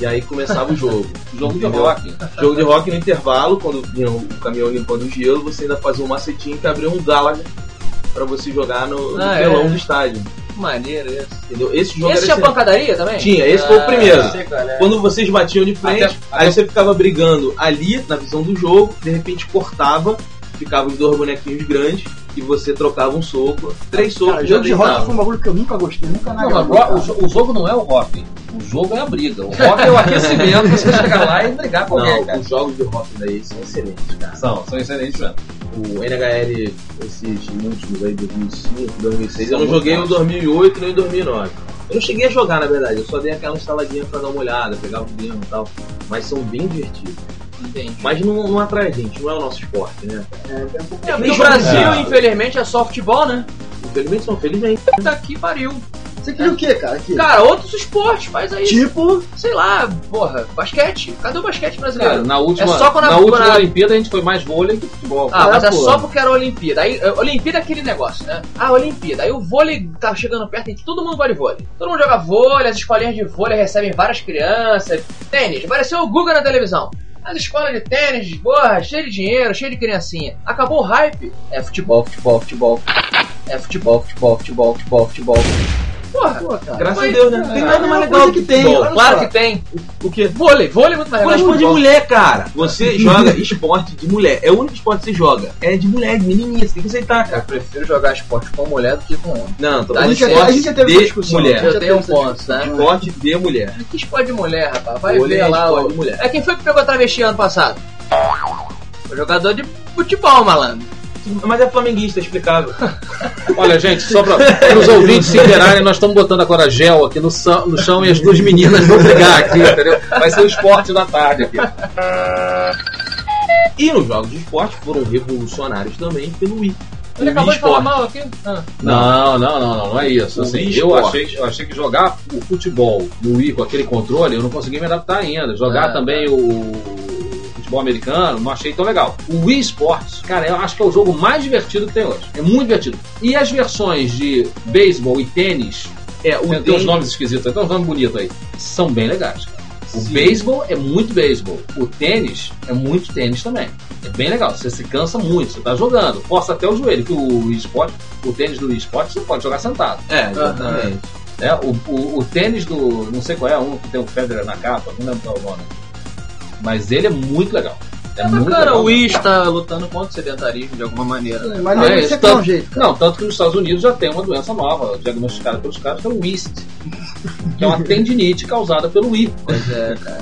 Speaker 1: E aí começava o jogo. (laughs)
Speaker 2: Jogo de rock.
Speaker 1: Jogo de rock no intervalo, quando vinha o caminhão limpando o gelo, você ainda fazia um macetinho que abria um Galaga pra você jogar no, no
Speaker 4: Ah,
Speaker 1: telão
Speaker 4: é.
Speaker 1: do estádio.
Speaker 4: Maneiro esse.
Speaker 1: Entendeu? Esse jogo
Speaker 4: Esse tinha
Speaker 1: excelente.
Speaker 4: pancadaria também?
Speaker 1: Tinha, esse foi o primeiro.
Speaker 4: sei qual é.
Speaker 1: Quando vocês batiam de frente,
Speaker 2: Até-
Speaker 1: aí você ficava brigando ali na visão do jogo, de repente cortava, ficava os dois bonequinhos grandes e você trocava um soco, três socos
Speaker 3: Cara, jogo de rock foi um bagulho que eu nunca gostei, nunca
Speaker 2: Não, mas
Speaker 3: agradou,
Speaker 2: o, jo- o jogo não é o rock. O jogo é a briga. O rock é o aquecimento, (laughs) você chegar lá e brigar com alguém,
Speaker 1: Não,
Speaker 2: cara.
Speaker 1: os jogos de rock daí são excelentes, cara.
Speaker 2: São, são excelentes mesmo.
Speaker 1: O NHL, esses últimos aí, 2005, 2006, eu não joguei em 2008 nem em 2009. Eu não cheguei a jogar, na verdade, eu só dei aquela instaladinha pra dar uma olhada, pegar o demo e tal. Mas são bem divertidos.
Speaker 4: Entendi.
Speaker 1: Mas não, não atrai a gente, não é o nosso esporte, né?
Speaker 4: É, porque
Speaker 1: Nem
Speaker 4: o
Speaker 1: jogo
Speaker 4: Brasil,
Speaker 2: é.
Speaker 4: infelizmente, é só futebol, né?
Speaker 1: Infelizmente não, felizmente.
Speaker 4: Puta que pariu.
Speaker 3: Você queria o quê, cara? Aqui?
Speaker 4: Cara, outros esportes, faz aí.
Speaker 3: tipo,
Speaker 4: Sei lá, porra, basquete. Cadê o basquete brasileiro?
Speaker 2: Cara, na última,
Speaker 4: É só quando a-
Speaker 2: na última
Speaker 4: quando a-
Speaker 2: Olimpíada a gente foi mais vôlei que futebol.
Speaker 4: Ah, mas é só porque era Olimpíada. Aí, eh, Olimpíada é aquele negócio, né? Ah, Olimpíada. Aí o vôlei tá chegando perto e todo mundo gosta de vôlei. Todo mundo joga vôlei, as escolinhas de vôlei recebem várias crianças. Tênis, apareceu o Guga na televisão. As escolas de tênis, porra, cheio de dinheiro, cheio de criancinha. Acabou o hype. É futebol, futebol, futebol. É futebol, futebol, futebol, futebol, futebol. Porra,
Speaker 3: pô, cara.
Speaker 1: Graças
Speaker 4: Mas-
Speaker 1: a Deus, né? Não tem nada
Speaker 3: é
Speaker 1: mais legal que
Speaker 3: que tem, olha
Speaker 4: claro que tem.
Speaker 1: O quê?
Speaker 4: Vôlei, vôlei é muito mais legal. que
Speaker 1: esporte de mulher, cara. Você (laughs) joga esporte de mulher. É o único esporte que você joga. É de mulher, de menininha. Você tem que aceitar,
Speaker 4: Eu
Speaker 1: cara.
Speaker 4: prefiro jogar esporte com mulher do que com homem.
Speaker 1: Não, tô falando de
Speaker 4: licença.
Speaker 1: esporte
Speaker 3: A gente já teve discussão.
Speaker 1: mulher.
Speaker 3: Já
Speaker 4: Eu tenho um ponto, né?
Speaker 1: Esporte de mulher.
Speaker 4: Que esporte de mulher, rapaz? Vai ver
Speaker 1: é
Speaker 4: lá.
Speaker 1: esporte
Speaker 4: O...
Speaker 1: de mulher.
Speaker 4: É quem foi que pegou a travesti ano passado? O jogador de futebol, malandro.
Speaker 1: Mas é flamenguista, explicável. (laughs)
Speaker 2: Olha, gente, só para os ouvintes se interarem, nós estamos botando agora gel aqui no, chão- no chão e as duas meninas vão brigar aqui, entendeu? Vai ser o esporte da tarde aqui.
Speaker 1: E nos jogos de esporte foram revolucionários também pelo Wii.
Speaker 4: Ele acabou de falar mal aqui. Ah.
Speaker 2: Não, não, não, não, não é isso. Assim, eu, achei, eu achei que jogar o futebol no Wii com aquele controle, eu não consegui me adaptar ainda. Jogar
Speaker 4: Ah,
Speaker 2: também o futebol americano, não achei tão legal. O Wii Sports, cara, eu acho que é o jogo mais divertido que tem hoje. É muito divertido. E as versões de beisebol e tênis,
Speaker 1: É, o
Speaker 2: tem, tem
Speaker 1: tênis-
Speaker 2: nomes esquisitos, tem uns nomes bonitos aí, são bem legais. cara. O
Speaker 1: Sim.
Speaker 2: beisebol é muito beisebol. O tênis é muito tênis também. É bem legal. Você se cansa muito, você tá jogando. Força até o joelho, que o esporte, o tênis do esporte você pode jogar sentado.
Speaker 1: É, exatamente.
Speaker 2: Né? O, o, o tênis do. não sei qual é, um que tem o Federer na capa, não lembro qual é o nome. Mas ele é muito legal. É,
Speaker 4: É
Speaker 2: muito
Speaker 4: bacana,
Speaker 2: legal.
Speaker 4: o Wii está lutando contra o sedentarismo de alguma maneira.
Speaker 3: Mas
Speaker 2: Ah,
Speaker 3: não
Speaker 2: é,
Speaker 3: é
Speaker 2: tanto-
Speaker 3: dá um jeito, cara.
Speaker 2: Não, tanto que nos Estados Unidos já tem uma doença nova, diagnosticada pelos caras, que é o WIST. Que é uma tendinite causada pelo Wii.
Speaker 4: Pois é, cara.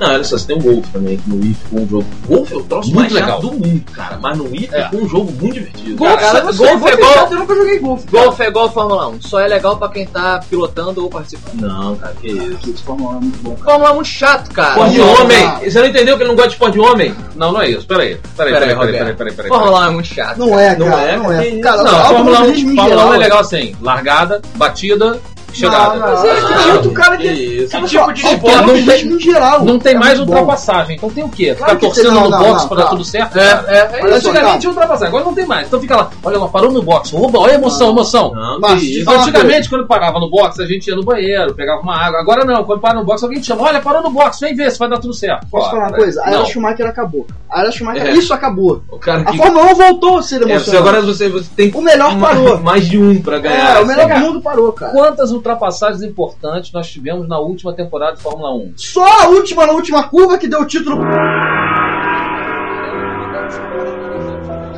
Speaker 1: Não, olha só, você tem um Golf também, que no Wii ficou um jogo. Golf é o troço
Speaker 2: Muito
Speaker 1: mais
Speaker 2: legal.
Speaker 1: do mundo, cara. Mas no Wii
Speaker 2: É.
Speaker 1: ficou um jogo muito divertido.
Speaker 4: Golfe,
Speaker 3: Cara,
Speaker 4: golfe
Speaker 3: vou
Speaker 4: é igual,
Speaker 3: Eu nunca joguei golfe.
Speaker 4: golfe é igual Fórmula 1. Só é legal pra quem tá pilotando ou participando.
Speaker 1: Não, cara, que isso.
Speaker 3: Esse Fórmula 1 é muito bom, cara.
Speaker 4: Fórmula 1 é muito chato, cara.
Speaker 1: Esporte de
Speaker 3: não,
Speaker 1: homem!
Speaker 3: não.
Speaker 1: Você não entendeu que ele não gosta de esporte de homem?
Speaker 2: Não, não é isso. Peraí. Peraí,
Speaker 4: Peraí,
Speaker 2: peraí, peraí, peraí.
Speaker 4: Fórmula 1 é muito chato.
Speaker 3: Não é,
Speaker 1: Não
Speaker 3: cara.
Speaker 1: é,
Speaker 3: Não
Speaker 1: porque-
Speaker 3: é. Cara,
Speaker 2: Não, Fórmula 1
Speaker 3: automobilismo em
Speaker 2: Fórmula 1
Speaker 3: geral,
Speaker 2: é legal assim. Largada, batida, chegada.
Speaker 3: Não, não,
Speaker 1: Ah,
Speaker 3: tinha outro cara
Speaker 1: que
Speaker 3: que.
Speaker 1: isso.
Speaker 3: Cara,
Speaker 4: tipo de esporte
Speaker 3: tem
Speaker 2: não tem-
Speaker 3: em geral.
Speaker 2: Não tem
Speaker 3: É
Speaker 2: mais
Speaker 3: muito bom.
Speaker 2: ultrapassagem. Então tem o quê? Ficar
Speaker 3: Claro que
Speaker 2: torcendo
Speaker 3: tem, não,
Speaker 2: no
Speaker 3: não,
Speaker 2: box
Speaker 3: não,
Speaker 2: pra dar
Speaker 3: tá.
Speaker 2: tudo certo?
Speaker 4: É, é, é isso.
Speaker 2: Antigamente tinha ultrapassagem, agora não tem mais. Então fica lá, olha lá, parou no box, oba, olha a emoção, emoção.
Speaker 1: Não,
Speaker 3: Mas,
Speaker 1: que
Speaker 3: uma
Speaker 2: Antigamente, quando parava no box, a gente ia no banheiro, pegava uma água. Agora não, quando para no box, alguém te chama, olha, parou no box, vem ver se vai dar tudo certo.
Speaker 3: Posso falar uma
Speaker 2: cara,
Speaker 3: coisa? A Era. Schumacher acabou. A Era Schumacher,
Speaker 1: É.
Speaker 3: isso acabou.
Speaker 1: O cara
Speaker 3: A
Speaker 1: que.
Speaker 3: Fórmula 1 voltou a ser
Speaker 1: É,
Speaker 3: emocionante.
Speaker 1: agora você, você tem
Speaker 3: O melhor parou. (laughs)
Speaker 1: mais de um pra ganhar.
Speaker 3: É, o melhor
Speaker 1: assim.
Speaker 3: do mundo parou, cara.
Speaker 2: Quantas ultrapassagens importantes nós tivemos na última temporada de Fórmula 1?
Speaker 3: Só a última, na última curva, que deu o título.
Speaker 2: O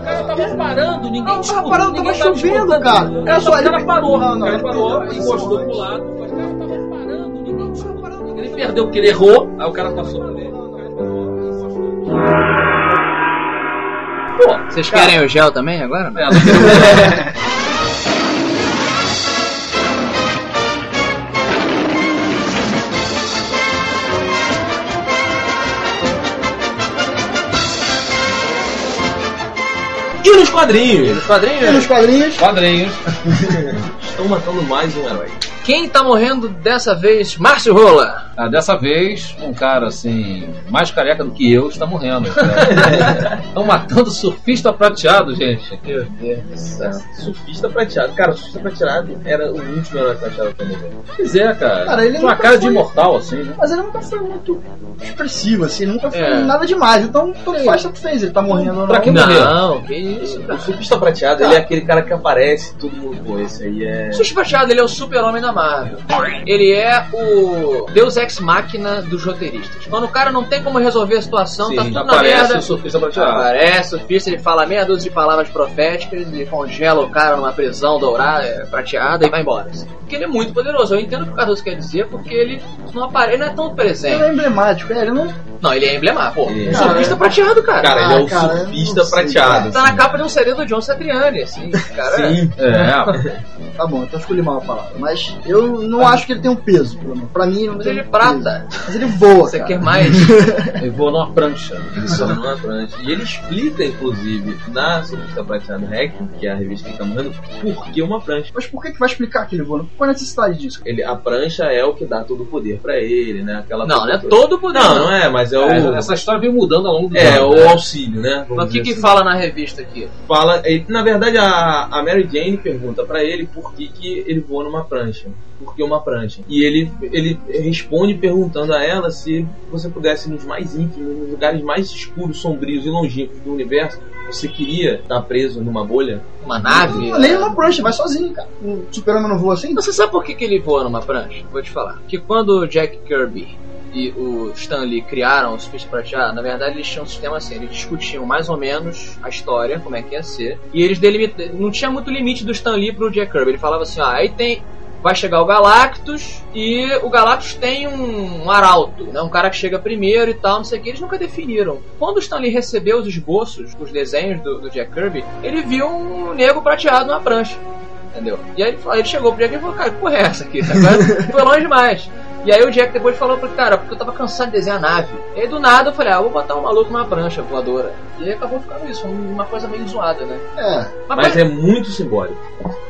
Speaker 2: cara tava parando, ninguém
Speaker 3: Não, tava parando,
Speaker 2: ninguém
Speaker 3: tava chovendo,
Speaker 2: disputando.
Speaker 3: cara.
Speaker 2: O cara,
Speaker 3: Só
Speaker 2: o cara
Speaker 3: ele-
Speaker 2: parou,
Speaker 3: Não, não,
Speaker 2: o cara
Speaker 3: ele
Speaker 2: parou, encostou pro lado, o cara tava parando, ninguém disputou. Ele perdeu porque ele errou, aí o cara passou por ele. Pô,
Speaker 4: Vocês querem o gel também agora? (laughs)
Speaker 2: é,
Speaker 1: E nos quadrinhos?
Speaker 4: Os quadrinhos?
Speaker 3: E nos quadrinhos.
Speaker 2: quadrinhos. (laughs)
Speaker 1: Estão matando mais um herói.
Speaker 4: Quem tá morrendo dessa vez? Márcio Rola.
Speaker 2: Ah, dessa vez, um cara assim, mais careca do que eu, está morrendo. (laughs) Estão matando surfista prateado, gente.
Speaker 1: Meu Deus do céu. Surfista prateado. Cara, o surfista prateado era o último herói prateado pra morrer.
Speaker 2: Pois é, cara.
Speaker 3: Cara, ele
Speaker 2: Tinha uma cara de
Speaker 3: foi-
Speaker 2: imortal, assim, né?
Speaker 3: Mas ele nunca foi muito expressivo, assim, nunca foi
Speaker 4: É.
Speaker 3: nada demais. Então, tanto faz, tanto fez. Ele tá morrendo ou
Speaker 2: Pra
Speaker 3: não.
Speaker 2: que morrer?
Speaker 4: Não, que isso,
Speaker 1: O surfista prateado, ele é aquele cara que aparece, todo mundo, pô, esse aí é...
Speaker 4: O Sushi Prateado, ele é o super-homem da Marvel. Ele é o Deus Ex Máquina dos roteiristas. Quando o cara não tem como resolver a situação,
Speaker 1: Sim,
Speaker 4: tá tudo na merda.
Speaker 2: o surfista prateado.
Speaker 4: Aparece o surfista, ele fala meia dúzia de palavras proféticas, ele congela o cara numa prisão dourada, é, prateada e vai embora. Porque ele é muito poderoso. Eu entendo o que o Cardoso quer dizer, porque ele não aparece, ele não é tão
Speaker 3: Ele
Speaker 4: presente.
Speaker 3: é emblemático, é, ele não.
Speaker 4: Não, ele é emblemático. Pô,
Speaker 1: Ele-
Speaker 4: um surfista prateado, cara.
Speaker 1: Cara, ele é o
Speaker 3: Ah, cara, eu
Speaker 1: surfista prateado.
Speaker 4: Tá na capa de um CD do John Satriani, assim. Cara,
Speaker 1: Sim.
Speaker 2: É. (laughs)
Speaker 3: Tá bom, então eu escolhi mal a palavra. Mas eu não acho que ele tem um peso, pelo menos. Pra mim, não
Speaker 4: Mas
Speaker 3: tem
Speaker 4: ele é
Speaker 3: um
Speaker 4: prata.
Speaker 3: peso. Mas ele voa.
Speaker 4: Você
Speaker 3: cara.
Speaker 4: quer mais?
Speaker 2: Ele voa numa prancha.
Speaker 1: Isso não é prancha. E ele explica, inclusive, na Surfista Prateado Hacking, que é a revista que tá morrendo, por que uma prancha.
Speaker 3: Mas por que, que vai explicar que ele voa? Qual a necessidade disso?
Speaker 1: Ele, a prancha é o que dá todo o poder pra ele, né? Aquela
Speaker 4: Não, não é todo o poder.
Speaker 1: Não, não é, mas é o.
Speaker 2: É, Essa história vem mudando ao longo do
Speaker 1: É,
Speaker 2: ano,
Speaker 1: o
Speaker 2: né?
Speaker 1: auxílio, né? Vamos
Speaker 4: Mas o que que
Speaker 1: assim.
Speaker 4: fala na revista aqui?
Speaker 1: fala. ele- na verdade, a, a Mary Jane pergunta pra ele por que, que ele voa numa prancha. Por que uma prancha? E ele, ele responde perguntando a ela se você pudesse, nos mais íntimos, nos lugares mais escuros, sombrios e longínquos do universo, você queria estar preso numa bolha?
Speaker 4: Uma nave?
Speaker 3: Nem numa prancha, vai sozinho, cara. O super-homem não voa assim?
Speaker 4: Você sabe por que, que ele voa numa prancha? Vou te falar. Que quando o Jack Kirby e o Stan Lee criaram o Surfista Prateado, na verdade eles tinham um sistema assim, eles discutiam mais ou menos a história, como é que ia ser, e eles delimitaram, não tinha muito limite do Stan Lee pro Jack Kirby, ele falava assim, ah, aí tem, vai chegar o Galactus, e o Galactus tem um, um arauto, né, um cara que chega primeiro e tal, não sei o que, eles nunca definiram. Quando o Stan Lee recebeu os esboços, os desenhos do, do Jack Kirby, ele viu um nego prateado numa prancha. Entendeu? E aí ele, falou- ele chegou pro Jack e falou, cara, que porra é essa aqui? Agora (laughs) foi longe demais. E aí o Jack depois falou pro cara, porque eu tava cansado de desenhar nave. E aí do nada eu falei, ah, vou botar um maluco numa prancha voadora. E aí acabou ficando isso, uma coisa meio zoada, né?
Speaker 3: É.
Speaker 1: Mas é muito simbólico.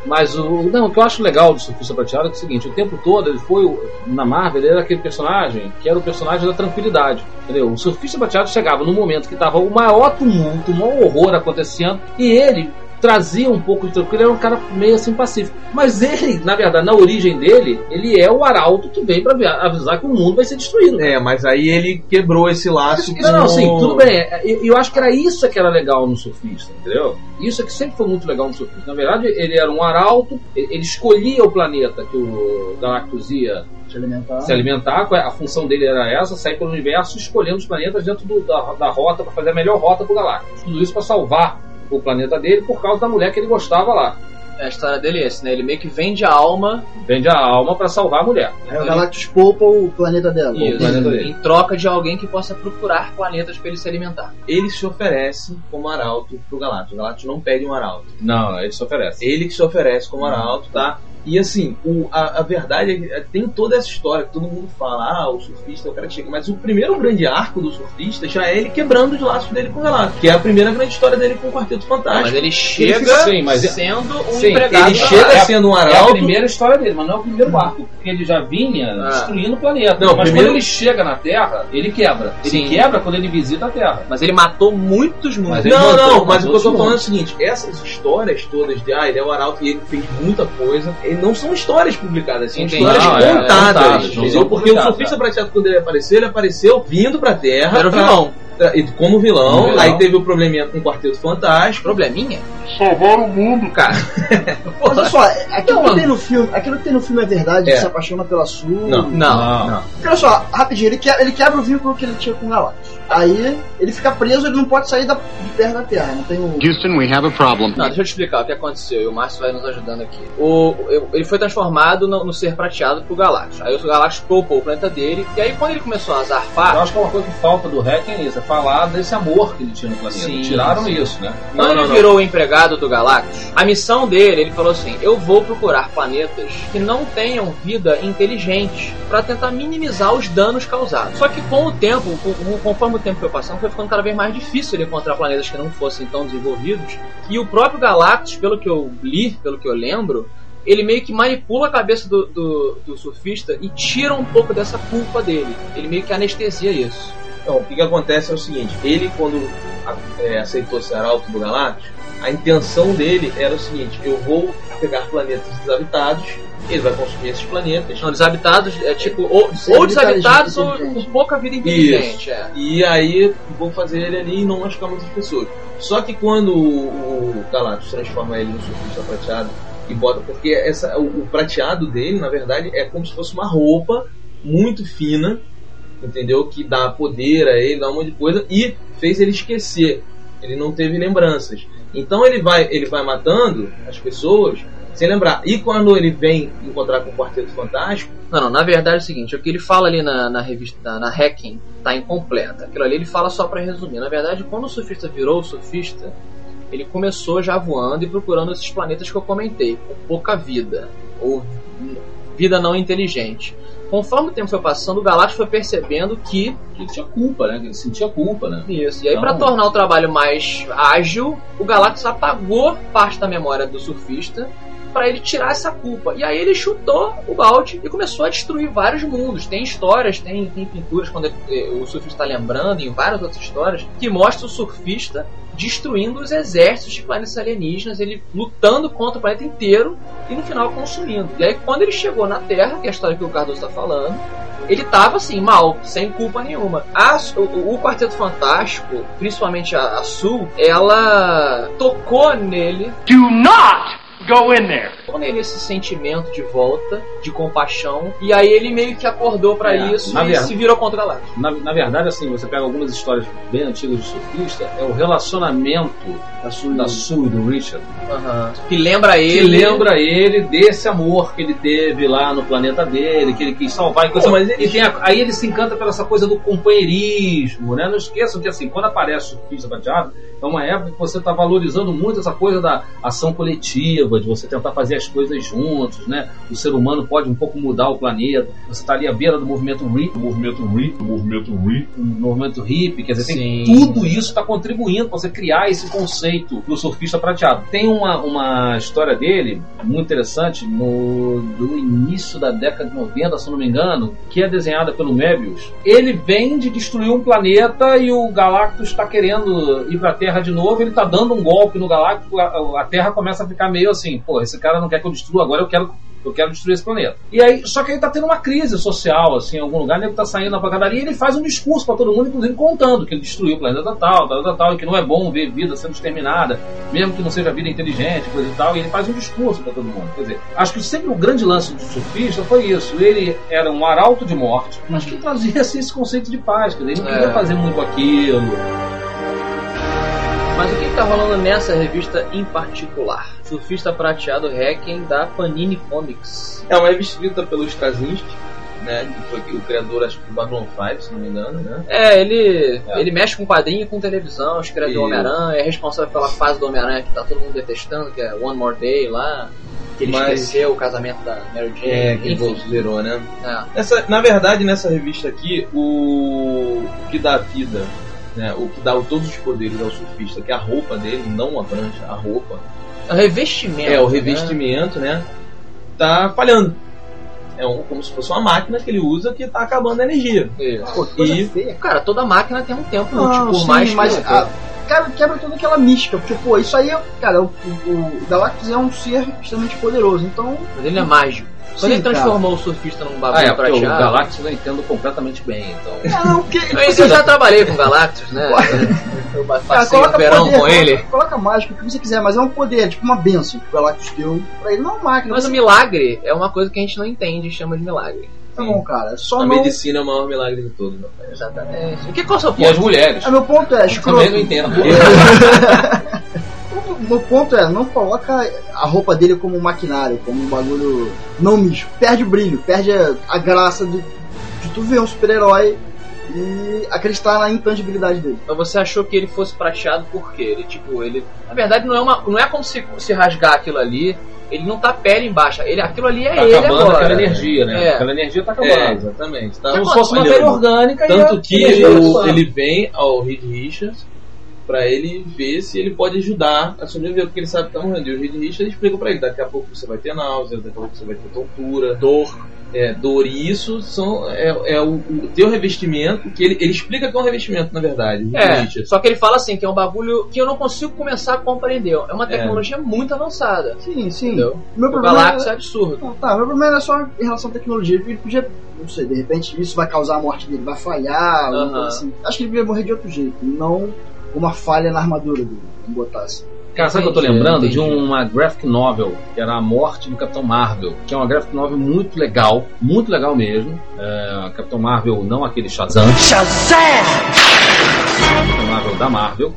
Speaker 2: Mas o, não, o que eu acho legal do Surfista Prateado é, é o seguinte: o tempo todo ele foi, na Marvel, ele era aquele personagem que era o personagem da tranquilidade. Entendeu? O Surfista Prateado chegava no momento que tava o maior tumulto, o maior horror acontecendo, e ele trazia um pouco de tranquilo, ele era um cara meio assim pacífico. Mas ele, na verdade, na origem dele, ele é o arauto que vem pra via- avisar que o mundo vai ser destruído.
Speaker 1: É, mas aí ele quebrou esse laço
Speaker 2: Não, não, sim, tudo bem. É, Eu, eu acho que era isso que era legal no surfista, entendeu? Isso é que sempre foi muito legal no surfista. Na verdade, ele era um arauto, ele escolhia o planeta que o Galactus ia
Speaker 3: Se alimentar.
Speaker 2: se alimentar, a função dele era essa, sair pelo universo escolhendo os planetas dentro do- da, da rota para fazer a melhor rota pro Galactus. Tudo isso para salvar o planeta dele por causa da mulher que ele gostava lá.
Speaker 4: A história dele é essa, né? Ele meio que vende a alma
Speaker 2: Vende a alma para salvar a mulher.
Speaker 3: Aí o Galactus poupa o planeta dela.
Speaker 4: isso,
Speaker 2: planeta dele.
Speaker 4: em troca de alguém que possa procurar planetas pra ele se alimentar.
Speaker 1: Ele se oferece como arauto pro Galactus. O Galactus não pede um arauto.
Speaker 2: Não, ele se oferece.
Speaker 1: Ele que se oferece como arauto, tá? E assim, o, a, a verdade é que é, tem toda essa história que todo mundo fala, ah, o surfista é o cara que chega. Mas o primeiro grande arco do surfista já é ele quebrando os laços dele com o relato, que é a primeira grande história dele com o Quarteto Fantástico.
Speaker 4: Mas ele chega
Speaker 1: fica-
Speaker 2: sim, mas é-
Speaker 4: sendo um
Speaker 2: sim,
Speaker 4: empregado.
Speaker 1: ele chega
Speaker 2: é
Speaker 1: sendo um
Speaker 2: É a
Speaker 1: arauto.
Speaker 2: primeira história dele, mas não é o primeiro arco, porque ele já vinha
Speaker 4: Ah.
Speaker 2: destruindo o planeta.
Speaker 1: Não,
Speaker 2: mas
Speaker 1: primeiro-
Speaker 2: quando ele chega na Terra, ele quebra. Ele
Speaker 4: Sim.
Speaker 2: quebra quando ele visita a Terra.
Speaker 4: Mas ele matou muitos,
Speaker 2: ele
Speaker 1: Não,
Speaker 2: matou,
Speaker 1: não, mas o que eu tô falando é o seguinte: essas histórias todas de ah, ele é o Arauto e ele fez muita coisa, e não são histórias publicadas, são
Speaker 4: Entendi.
Speaker 1: histórias
Speaker 2: Não, é, é
Speaker 1: contadas.
Speaker 2: contadas,
Speaker 1: entendeu? Porque o surfista prateado, quando ele apareceu, ele apareceu vindo pra Terra.
Speaker 4: Era o vilão.
Speaker 1: E como vilão,
Speaker 2: vilão.
Speaker 1: aí teve o probleminha com o Quarteto Fantástico.
Speaker 4: Probleminha?
Speaker 5: Salvar o mundo.
Speaker 4: Cara, (laughs)
Speaker 3: Mas olha só, aquilo,
Speaker 2: Não,
Speaker 3: que tem no filme, aquilo que tem no filme é verdade,
Speaker 1: É.
Speaker 3: ele se apaixona pela Sue.
Speaker 1: Não.
Speaker 4: não.
Speaker 2: Não.
Speaker 4: não.
Speaker 3: Olha só, rapidinho, ele, que- ele quebra o vínculo que ele tinha com o Galactus. Aí ele fica preso, ele não pode sair da, de perto da Terra. Não tem o.
Speaker 5: Houston, we have a problem.
Speaker 4: Não, deixa eu te explicar o que aconteceu e o Márcio vai nos ajudando aqui. O, ele foi transformado no, no ser prateado pro Galactus. Aí o Galactus poupou o planeta dele, e aí quando ele começou a
Speaker 2: Eu
Speaker 4: zarpar,
Speaker 2: acho que é uma coisa que falta do Hack é isso, é falar desse amor que ele tinha no planeta.
Speaker 4: Sim,
Speaker 2: Tiraram
Speaker 4: sim.
Speaker 2: isso, né?
Speaker 4: quando
Speaker 1: Não,
Speaker 4: ele
Speaker 1: não, não.
Speaker 4: virou o empregado do Galactus, a missão dele, ele falou assim: eu vou procurar planetas que não tenham vida inteligente pra tentar minimizar os danos causados. Só que com o tempo, conforme o tempo foi passando, foi ficando cada vez mais difícil ele encontrar planetas que não fossem tão desenvolvidos. E o próprio Galactus, pelo que eu li, pelo que eu lembro, ele meio que manipula a cabeça do, do, do surfista e tira um pouco dessa culpa dele. Ele meio que anestesia isso.
Speaker 1: Então, o que, que acontece é o seguinte: ele, quando a- é, aceitou ser arauto do Galactus, a intenção dele era o seguinte: eu vou pegar planetas desabitados, ele vai consumir esses planetas.
Speaker 4: Não, desabitados é tipo, ou,
Speaker 3: Ser
Speaker 4: ou desabitados ou com pouca vida inteligente. É.
Speaker 1: E aí vou fazer ele ali e não machucar muitas pessoas. Só que quando o, o Galactus transforma ele no surfista prateado e bota. Porque essa, o, o prateado dele, na verdade, é como se fosse uma roupa muito fina, entendeu? Que dá poder a ele, dá um monte de coisa, e fez ele esquecer. Ele não teve lembranças. Então ele vai, ele vai matando as pessoas sem lembrar. E quando ele vem encontrar com o Quarteto Fantástico,
Speaker 4: Não, não, na verdade é o seguinte, o que ele fala ali na, na revista, na, na Hacking, tá incompleta. Aquilo ali ele fala só pra resumir. Na verdade, quando o surfista virou surfista, ele começou já voando e procurando esses planetas que eu comentei, com pouca vida, ou vida não inteligente. Conforme o tempo foi passando, o Galactus foi percebendo que
Speaker 2: Ele tinha culpa, né? Ele sentia culpa, né?
Speaker 4: Isso. E aí,
Speaker 2: Então-
Speaker 4: pra tornar o trabalho mais ágil, o Galactus apagou parte da memória do surfista pra ele tirar essa culpa. E aí ele chutou o balde e começou a destruir vários mundos. Tem histórias, tem, tem pinturas quando eh, o surfista está lembrando, em várias outras histórias, que mostra o surfista destruindo os exércitos de planetas alienígenas, ele lutando contra o planeta inteiro e no final consumindo. E aí quando ele chegou na Terra, que é a história que o Cardoso está falando, ele tava assim, mal, sem culpa nenhuma. A- o, o Quarteto Fantástico, principalmente a, a Sul, ela tocou nele,
Speaker 7: Do not go in there.
Speaker 4: nele esse sentimento de volta, de compaixão, e aí ele meio que acordou pra
Speaker 2: É,
Speaker 4: isso e
Speaker 2: verdade-
Speaker 4: se virou contra a Galactus.
Speaker 2: Na, na verdade, assim, você pega algumas histórias bem antigas de surfista, é o relacionamento da Sue, da Sue e do Richard.
Speaker 4: Que lembra
Speaker 2: Que
Speaker 4: ele.
Speaker 2: lembra ele desse amor que ele teve lá no planeta dele, que ele quis salvar. E, coisa-
Speaker 1: Pô, mas ele-
Speaker 2: e tem a- aí ele se encanta pela essa coisa do companheirismo, né? Não esqueçam que assim, quando aparece o surfista prateado, é uma época que você está valorizando muito essa coisa da ação coletiva, de você tentar fazer as coisas juntos, né? O ser humano pode um pouco mudar o planeta. Você está ali à beira do movimento hippie, movimento hippie, movimento hippie, movimento hippie, quer dizer, tem tudo isso está contribuindo para você criar esse conceito do surfista prateado. Tem uma, uma história dele muito interessante no, no início da década de 90, se não me engano, que é desenhada pelo Mebius. Ele vem de destruir um planeta e o Galactus está querendo ir para a Terra de novo. Ele está dando um golpe no Galactus. A, a Terra começa a ficar meio assim: pô, esse cara não quer que eu destrua, agora eu quero eu quero destruir esse planeta. E aí, só que aí tá tendo uma crise social, assim, em algum lugar, ele tá saindo na pancadaria e ele faz um discurso para todo mundo, inclusive contando que ele destruiu o planeta tal, tal, tal, tal, e que não é bom ver vida sendo exterminada, mesmo que não seja vida inteligente, coisa e tal, e ele faz um discurso para todo mundo. Quer dizer, acho que sempre o grande lance do surfista foi isso. Ele era um arauto de morte, mas que trazia assim, esse conceito de paz, quer dizer, ele não queria
Speaker 4: É.
Speaker 2: fazer muito aquilo.
Speaker 4: Mas o que, que tá rolando nessa revista em particular? Surfista Prateado Hacking da Panini Comics.
Speaker 1: É uma revista escrita pelo Straczynski, né? Que foi o criador, acho que do Babylon 5, se não me engano, né?
Speaker 4: É, ele,
Speaker 2: É.
Speaker 4: ele mexe com quadrinho e com televisão, escreve o
Speaker 1: Isso.
Speaker 4: Homem-Aranha, é responsável pela fase do Homem-Aranha que tá todo mundo detestando, que é One More Day lá. Que ele
Speaker 1: Mas-
Speaker 4: esqueceu o casamento da Mary Jane.
Speaker 1: É, que considerou, né?
Speaker 4: É.
Speaker 1: Nessa, na verdade, nessa revista aqui, o, o que dá vida, né, o que dá todos os poderes ao surfista, que é a roupa dele, não a prancha, a roupa,
Speaker 4: É o revestimento.
Speaker 1: é o
Speaker 4: né?
Speaker 1: revestimento, né? Tá falhando. É um, como se fosse uma máquina que ele usa que tá acabando a energia.
Speaker 4: Isso.
Speaker 3: Pô,
Speaker 1: E-
Speaker 3: feia.
Speaker 4: Cara, toda máquina tem um tempo
Speaker 3: Não,
Speaker 4: útil, por
Speaker 3: sim,
Speaker 4: mais
Speaker 3: mas a- quebra, quebra toda aquela mística. Porque, pô, isso aí, cara, o, o, o Galactus é um ser extremamente poderoso. Então,
Speaker 4: Mas ele é mágico. Quando
Speaker 3: Sim,
Speaker 4: ele transformou o surfista num
Speaker 2: Ah,
Speaker 4: bagulho
Speaker 2: é, porque o
Speaker 4: prateado.
Speaker 2: Galactus eu entendo completamente bem, então.
Speaker 3: é, não, porque. tipo
Speaker 4: Eu, (laughs) eu já trabalhei com Galactus, né? Eu
Speaker 3: cara,
Speaker 4: passei um
Speaker 3: coloca
Speaker 4: verão
Speaker 3: poder,
Speaker 4: com ele.
Speaker 3: Coloca, mágica, o que você quiser, mas é um poder, é tipo uma benção que o Galactus deu pra ele. Não é uma máquina,
Speaker 4: Mas
Speaker 3: você-
Speaker 4: o milagre é uma coisa que a gente não entende e chama de milagre.
Speaker 3: tá bom, cara. Só
Speaker 1: A
Speaker 3: não.
Speaker 1: medicina é o maior milagre de todos, meu pai.
Speaker 4: Exatamente. O que qual é o seu
Speaker 2: E as
Speaker 4: ponto?
Speaker 2: mulheres.
Speaker 3: É, meu ponto é, escroto.
Speaker 2: Também não entendo. (laughs) (laughs)
Speaker 3: O meu ponto é, não coloca a roupa dele como um maquinário, como um bagulho não místico. Perde o brilho, perde a, a graça de, de tu ver um super-herói e acreditar na intangibilidade dele.
Speaker 4: Mas você achou que ele fosse prateado por quê? Ele, tipo, ele. Na verdade, não é, uma, não é como se, se rasgar aquilo ali. Ele não tá pele embaixo. Ele, aquilo ali é
Speaker 2: Tá
Speaker 4: ele
Speaker 2: acabando
Speaker 4: agora.
Speaker 2: aquela energia, né?
Speaker 4: É.
Speaker 2: Aquela energia tá
Speaker 1: É,
Speaker 2: acabando.
Speaker 1: exatamente. Tá
Speaker 2: Como se fosse
Speaker 1: falhando.
Speaker 2: matéria orgânica
Speaker 1: Tanto
Speaker 2: e
Speaker 1: que ele,
Speaker 2: tá
Speaker 1: ele vem ao Reed Richards pra ele ver se ele pode ajudar a sobreviver, porque ele sabe que tá morrendo. E o Reed Richards explica pra ele: daqui a pouco você vai ter náusea, daqui a pouco você vai ter tontura, dor. É, dor, e isso são, é, é o, o teu revestimento, que ele, ele explica que é um revestimento, na verdade.
Speaker 4: É, só que ele fala assim que é um bagulho que eu não consigo começar a compreender. É uma tecnologia muito avançada.
Speaker 3: Sim, sim.
Speaker 4: Entendeu?
Speaker 3: Meu
Speaker 4: O
Speaker 3: problema
Speaker 4: é
Speaker 3: é...
Speaker 4: absurdo.
Speaker 3: Não, tá, meu problema é só em relação à tecnologia. Ele podia, não sei, de repente isso vai causar a morte dele, vai falhar,
Speaker 4: Aham.
Speaker 3: coisa assim. Acho que ele devia morrer de outro jeito, não uma falha na armadura dele, vamos botar assim.
Speaker 2: Cara, sabe o que eu tô lembrando? De uma graphic novel, que era A Morte do Capitão Marvel, que é uma graphic novel muito legal, muito legal mesmo. É, Capitão Marvel, não aquele Shazam. Shazam! Capitão Marvel da Marvel.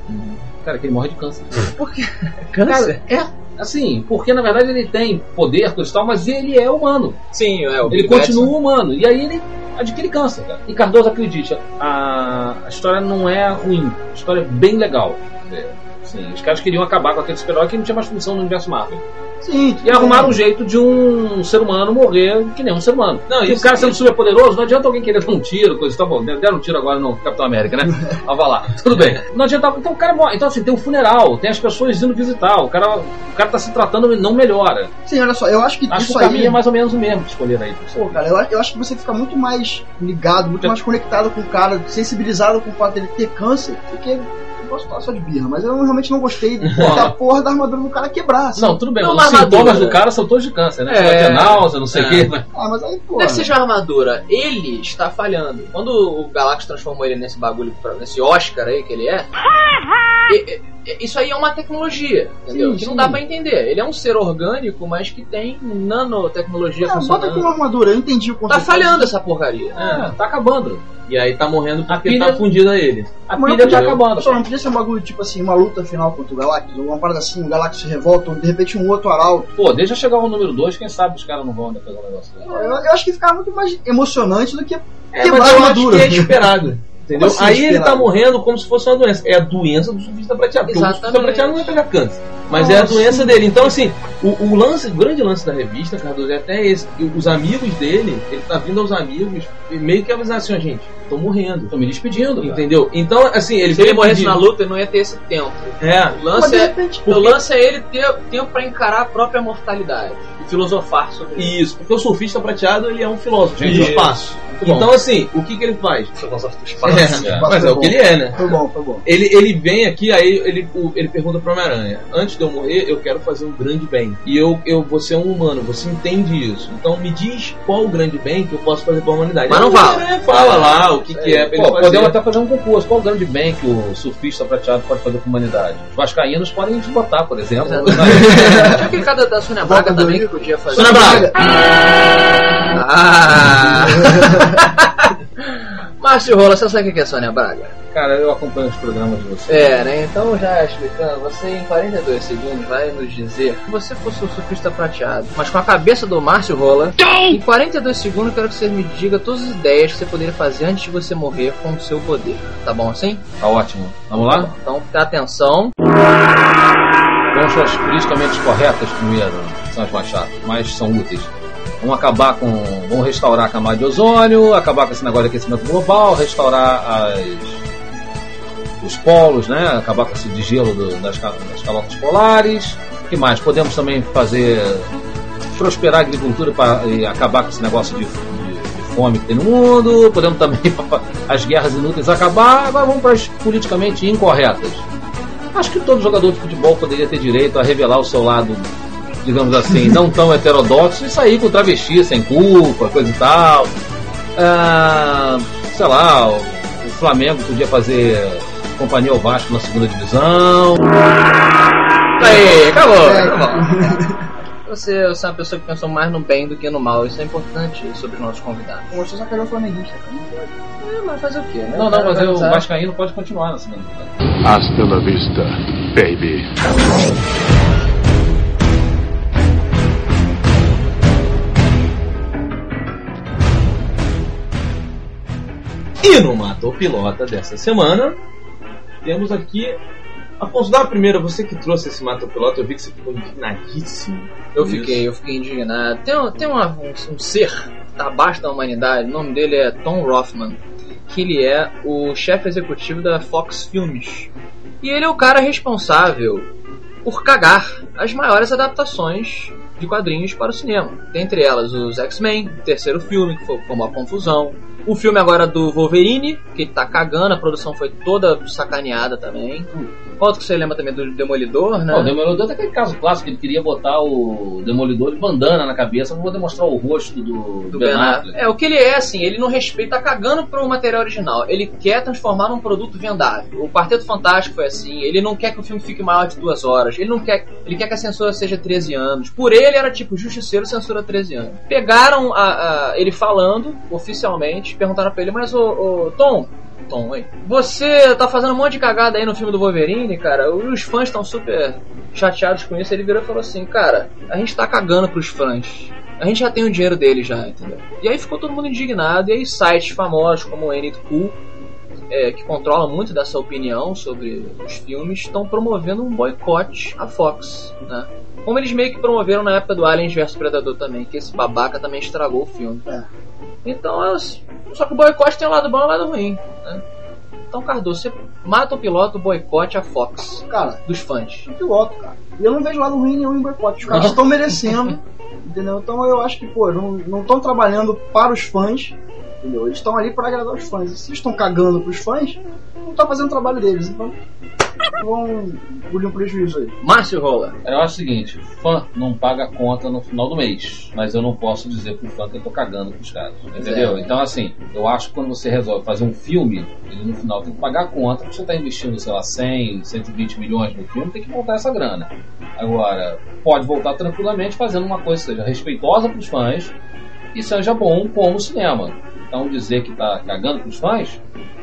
Speaker 2: Cara, que ele morre de câncer. (laughs)
Speaker 4: Câncer?
Speaker 2: Cara, é assim, porque na verdade ele tem poder, coisa e tal, mas ele é humano.
Speaker 4: Sim, é o
Speaker 2: Ele continua humano. E aí ele adquire câncer, cara. E Cardoso, acredite, a, a história não é ruim. A história é bem legal. É, assim, os caras queriam acabar com aquele super-herói que não tinha mais função no universo Marvel.
Speaker 3: Sim,
Speaker 2: E arrumaram um jeito de um ser humano morrer que nem um ser humano.
Speaker 1: Não,
Speaker 2: e o cara sendo super poderoso, não adianta alguém querer dar um tiro, coisa e tal. Bom, deram um tiro agora no Capitão América, né? (laughs) Ah, vai lá. Tudo bem. Não adianta. Então o cara morre. Então assim, tem um funeral, tem as pessoas indo visitar. O cara, o cara tá se tratando e não melhora.
Speaker 3: Sim, olha só, eu acho que
Speaker 2: Acho que
Speaker 3: isso
Speaker 2: o caminho
Speaker 3: aí...
Speaker 2: é mais ou menos o mesmo que escolher aí.
Speaker 3: Pô, cara, eu, eu acho que você fica muito mais ligado, muito mais conectado com o cara, sensibilizado com o fato dele ter câncer, porque eu posso falar só de birra, mas eu realmente não gostei de (laughs) da porra da armadura do cara quebrar. assim.
Speaker 2: Não, tudo bem,
Speaker 4: Não,
Speaker 2: mas os sintomas
Speaker 4: armadura.
Speaker 2: do cara são todos de câncer, né?
Speaker 4: É.
Speaker 2: Vai ter náusea, não sei o
Speaker 1: É.
Speaker 2: quê.
Speaker 3: Ah, mas aí, pô.
Speaker 4: Não é que seja a armadura, ele está falhando. Quando o Galactus transformou ele nesse bagulho, nesse Oscar aí que ele é, e- e- isso aí é uma tecnologia, entendeu?
Speaker 3: Sim,
Speaker 4: que não
Speaker 3: sim.
Speaker 4: dá pra entender. Ele é um ser orgânico, mas que tem nanotecnologia
Speaker 3: É, bota
Speaker 4: funcionando.
Speaker 3: com uma armadura, eu entendi o
Speaker 4: Tá
Speaker 3: conceito.
Speaker 4: falhando essa porcaria.
Speaker 2: É, tá acabando.
Speaker 1: E aí tá morrendo porque
Speaker 2: pilha-
Speaker 1: tá fundido a ele.
Speaker 2: A
Speaker 3: Mas não
Speaker 2: pilha tá acabando.
Speaker 3: Só não podia ser um bagulho tipo assim, uma luta final contra o Galactus, ou uma parada assim, o Galactus se revolta, ou de repente um outro arauto.
Speaker 2: Pô, deixa chegar o número 2, quem sabe os caras não vão fazer um negócio desse.
Speaker 3: Eu, eu acho que ficava muito mais emocionante do que
Speaker 1: É,
Speaker 3: quebrar
Speaker 1: mas
Speaker 3: a
Speaker 1: eu acho
Speaker 3: armadura.
Speaker 1: que é esperado. (laughs) Entendeu?
Speaker 3: Assim
Speaker 1: Aí ele tá morrendo como se fosse uma doença. É a doença do surfista prateado. Porque o surfista
Speaker 4: Exatamente.
Speaker 1: prateado não vai pegar câncer. Mas é a doença dele. Então, assim, o, o lance, o grande lance da revista, Cardoso, é até esse. Os amigos dele, ele tá vindo aos amigos e meio que avisar assim, ó, gente, tô morrendo.
Speaker 2: Tô me despedindo. cara.
Speaker 1: Entendeu? Então, assim, ele
Speaker 4: Se ele
Speaker 1: veio
Speaker 4: morresse na luta, ele não ia ter esse tempo.
Speaker 1: É.
Speaker 4: O
Speaker 3: Mas
Speaker 4: lance
Speaker 3: de
Speaker 4: é,
Speaker 3: repente.
Speaker 4: o lance é ele ter tempo pra encarar a própria mortalidade filosofar sobre isso.
Speaker 1: Isso, porque o surfista prateado ele é um filósofo
Speaker 2: Gente,
Speaker 1: do espaço.
Speaker 2: muito bom.
Speaker 1: Então, assim, o que, que ele faz?
Speaker 4: Filosofia do
Speaker 1: É,
Speaker 4: espaço.
Speaker 2: É.
Speaker 1: mas é o que ele é, né?
Speaker 3: Foi bom, foi bom.
Speaker 1: Ele, ele vem aqui, aí ele, ele pergunta pro Homem-Aranha: Antes de eu morrer, eu quero fazer um grande bem. E eu, eu vou ser um humano, você entende isso. Então me diz qual o grande bem que eu posso fazer pra humanidade.
Speaker 4: Mas não fala.
Speaker 1: Fala lá o que, que é pra ele
Speaker 2: Pô,
Speaker 1: fazer.
Speaker 2: podemos até fazer um concurso. Qual o grande bem que o surfista prateado pode fazer com a humanidade? Os vascaínos podem votar, por exemplo. (laughs)
Speaker 4: Tinha aquele cara da Sônia Braga também que podia fazer.
Speaker 1: Sônia Braga.
Speaker 4: Ah! (laughs) Márcio Rola, você sabe o que é Sônia Braga?
Speaker 2: Cara, eu acompanho os programas de vocês.
Speaker 4: É, né? Então, já explicando, você em 42 segundos vai nos dizer se você fosse o surfista prateado, mas com a cabeça do Márcio Rola, em 42 segundos eu quero que você me diga todas as ideias que você poderia fazer antes de você morrer com o seu poder. Tá bom assim?
Speaker 2: Tá ótimo. Vamos lá?
Speaker 4: Então, presta atenção.
Speaker 2: Vamos acho as politicamente corretas primeiro, são as mas são úteis. Vamos acabar com. Vamos restaurar a camada de ozônio, acabar com esse negócio de aquecimento global, restaurar as os polos, né? Acabar com esse degelo do, das, das calotas polares. O que mais? Podemos também fazer prosperar a agricultura para e acabar com esse negócio de, de- de fome que tem no mundo. Podemos também (laughs) as guerras inúteis acabar. Agora vamos para as politicamente incorretas. Acho que todo jogador de futebol poderia ter direito a revelar o seu lado, digamos assim, não tão heterodoxo e sair com travesti sem culpa, coisa e tal. Ah, sei lá, o, Flamengo podia fazer companhia ao Vasco na segunda divisão.
Speaker 4: Aí, acabou, acabou. Você, você é uma pessoa que pensou mais no bem do que no mal. Isso é importante sobre os nossos convidados.
Speaker 3: Você só quer o flamenguista, cara. Não pode.
Speaker 4: É, mas fazer o quê? né?
Speaker 2: Não, não, mas o Vascaíno pode continuar na segunda divisão.
Speaker 5: Hasta la vista, baby.
Speaker 1: E no Matou Pilota dessa semana, temos aqui. Afonso, dá a primeira, você que trouxe esse Matou Pilota, eu vi que você ficou indignadíssimo.
Speaker 4: Eu
Speaker 1: com
Speaker 4: fiquei,
Speaker 1: isso.
Speaker 4: eu fiquei indignado. Tem, um- tem uma- um, um ser abaixo da humanidade, o nome dele é Tom Rothman, que ele é o chefe executivo da Fox Filmes. E ele é o cara responsável por cagar as maiores adaptações de quadrinhos para o cinema. Dentre elas, os X-Men, o terceiro filme, que foi como a confusão. O filme agora do Wolverine, que tá cagando, a produção foi toda sacaneada também. Outro que você lembra também do Demolidor, né?
Speaker 2: Não, o Demolidor tem aquele caso clássico ele queria botar o Demolidor de bandana na cabeça pra poder mostrar o rosto do,
Speaker 4: do
Speaker 2: Ben Affleck.
Speaker 4: É, o que ele é, assim, ele não respeita, tá cagando pro material original. Ele quer transformar num produto vendável. O Quarteto Fantástico foi assim, ele não quer que o filme fique maior de duas horas. Ele não quer. Ele quer que a censura seja 13 anos. Por ele era tipo, justiceiro censura 13 anos. Pegaram a- a- ele falando, oficialmente, perguntaram pra ele, mas ô, ô, Tom. Tom, oi. Você tá fazendo um monte de cagada aí no filme do Wolverine, cara. Os fãs estão super chateados com isso. Ele virou e falou assim: Cara, a gente tá cagando pros fãs. A gente já tem o dinheiro dele já, entendeu? E aí ficou todo mundo indignado. E aí sites famosos como o Enid Cool, é, que controla muito dessa opinião sobre os filmes, estão promovendo um boicote à Fox, né? Como eles meio que promoveram na época do Aliens vs Predador também, que esse babaca também estragou o filme.
Speaker 3: É.
Speaker 4: Então, elas- só que o boicote tem um lado bom e um lado ruim, né? Então, Cardoso, você mata o piloto, boicote a Fox,
Speaker 3: Cara,
Speaker 4: dos fãs.
Speaker 3: é piloto, cara. E eu não vejo lado ruim nenhum em boicote. Os caras estão merecendo, (laughs) entendeu? Então eu acho que, pô, não estão trabalhando para os fãs, entendeu? Eles estão ali para agradar os fãs. E se estão cagando pros fãs, não estão fazendo o trabalho deles. Então, vão engolir um prejuízo aí.
Speaker 4: Márcio Rola.
Speaker 2: Eu acho o seguinte, fã não paga a conta no final do mês, mas eu não posso dizer pro fã que eu tô cagando pros caras, entendeu?
Speaker 4: É.
Speaker 2: Então assim, eu acho que quando você resolve fazer um filme, ele no final tem que pagar a conta, porque você tá investindo, sei lá, 100, 120 milhões no filme, tem que voltar essa grana. Agora, pode voltar tranquilamente fazendo uma coisa que seja respeitosa pros fãs e seja bom como cinema. Então dizer que tá cagando pros fãs,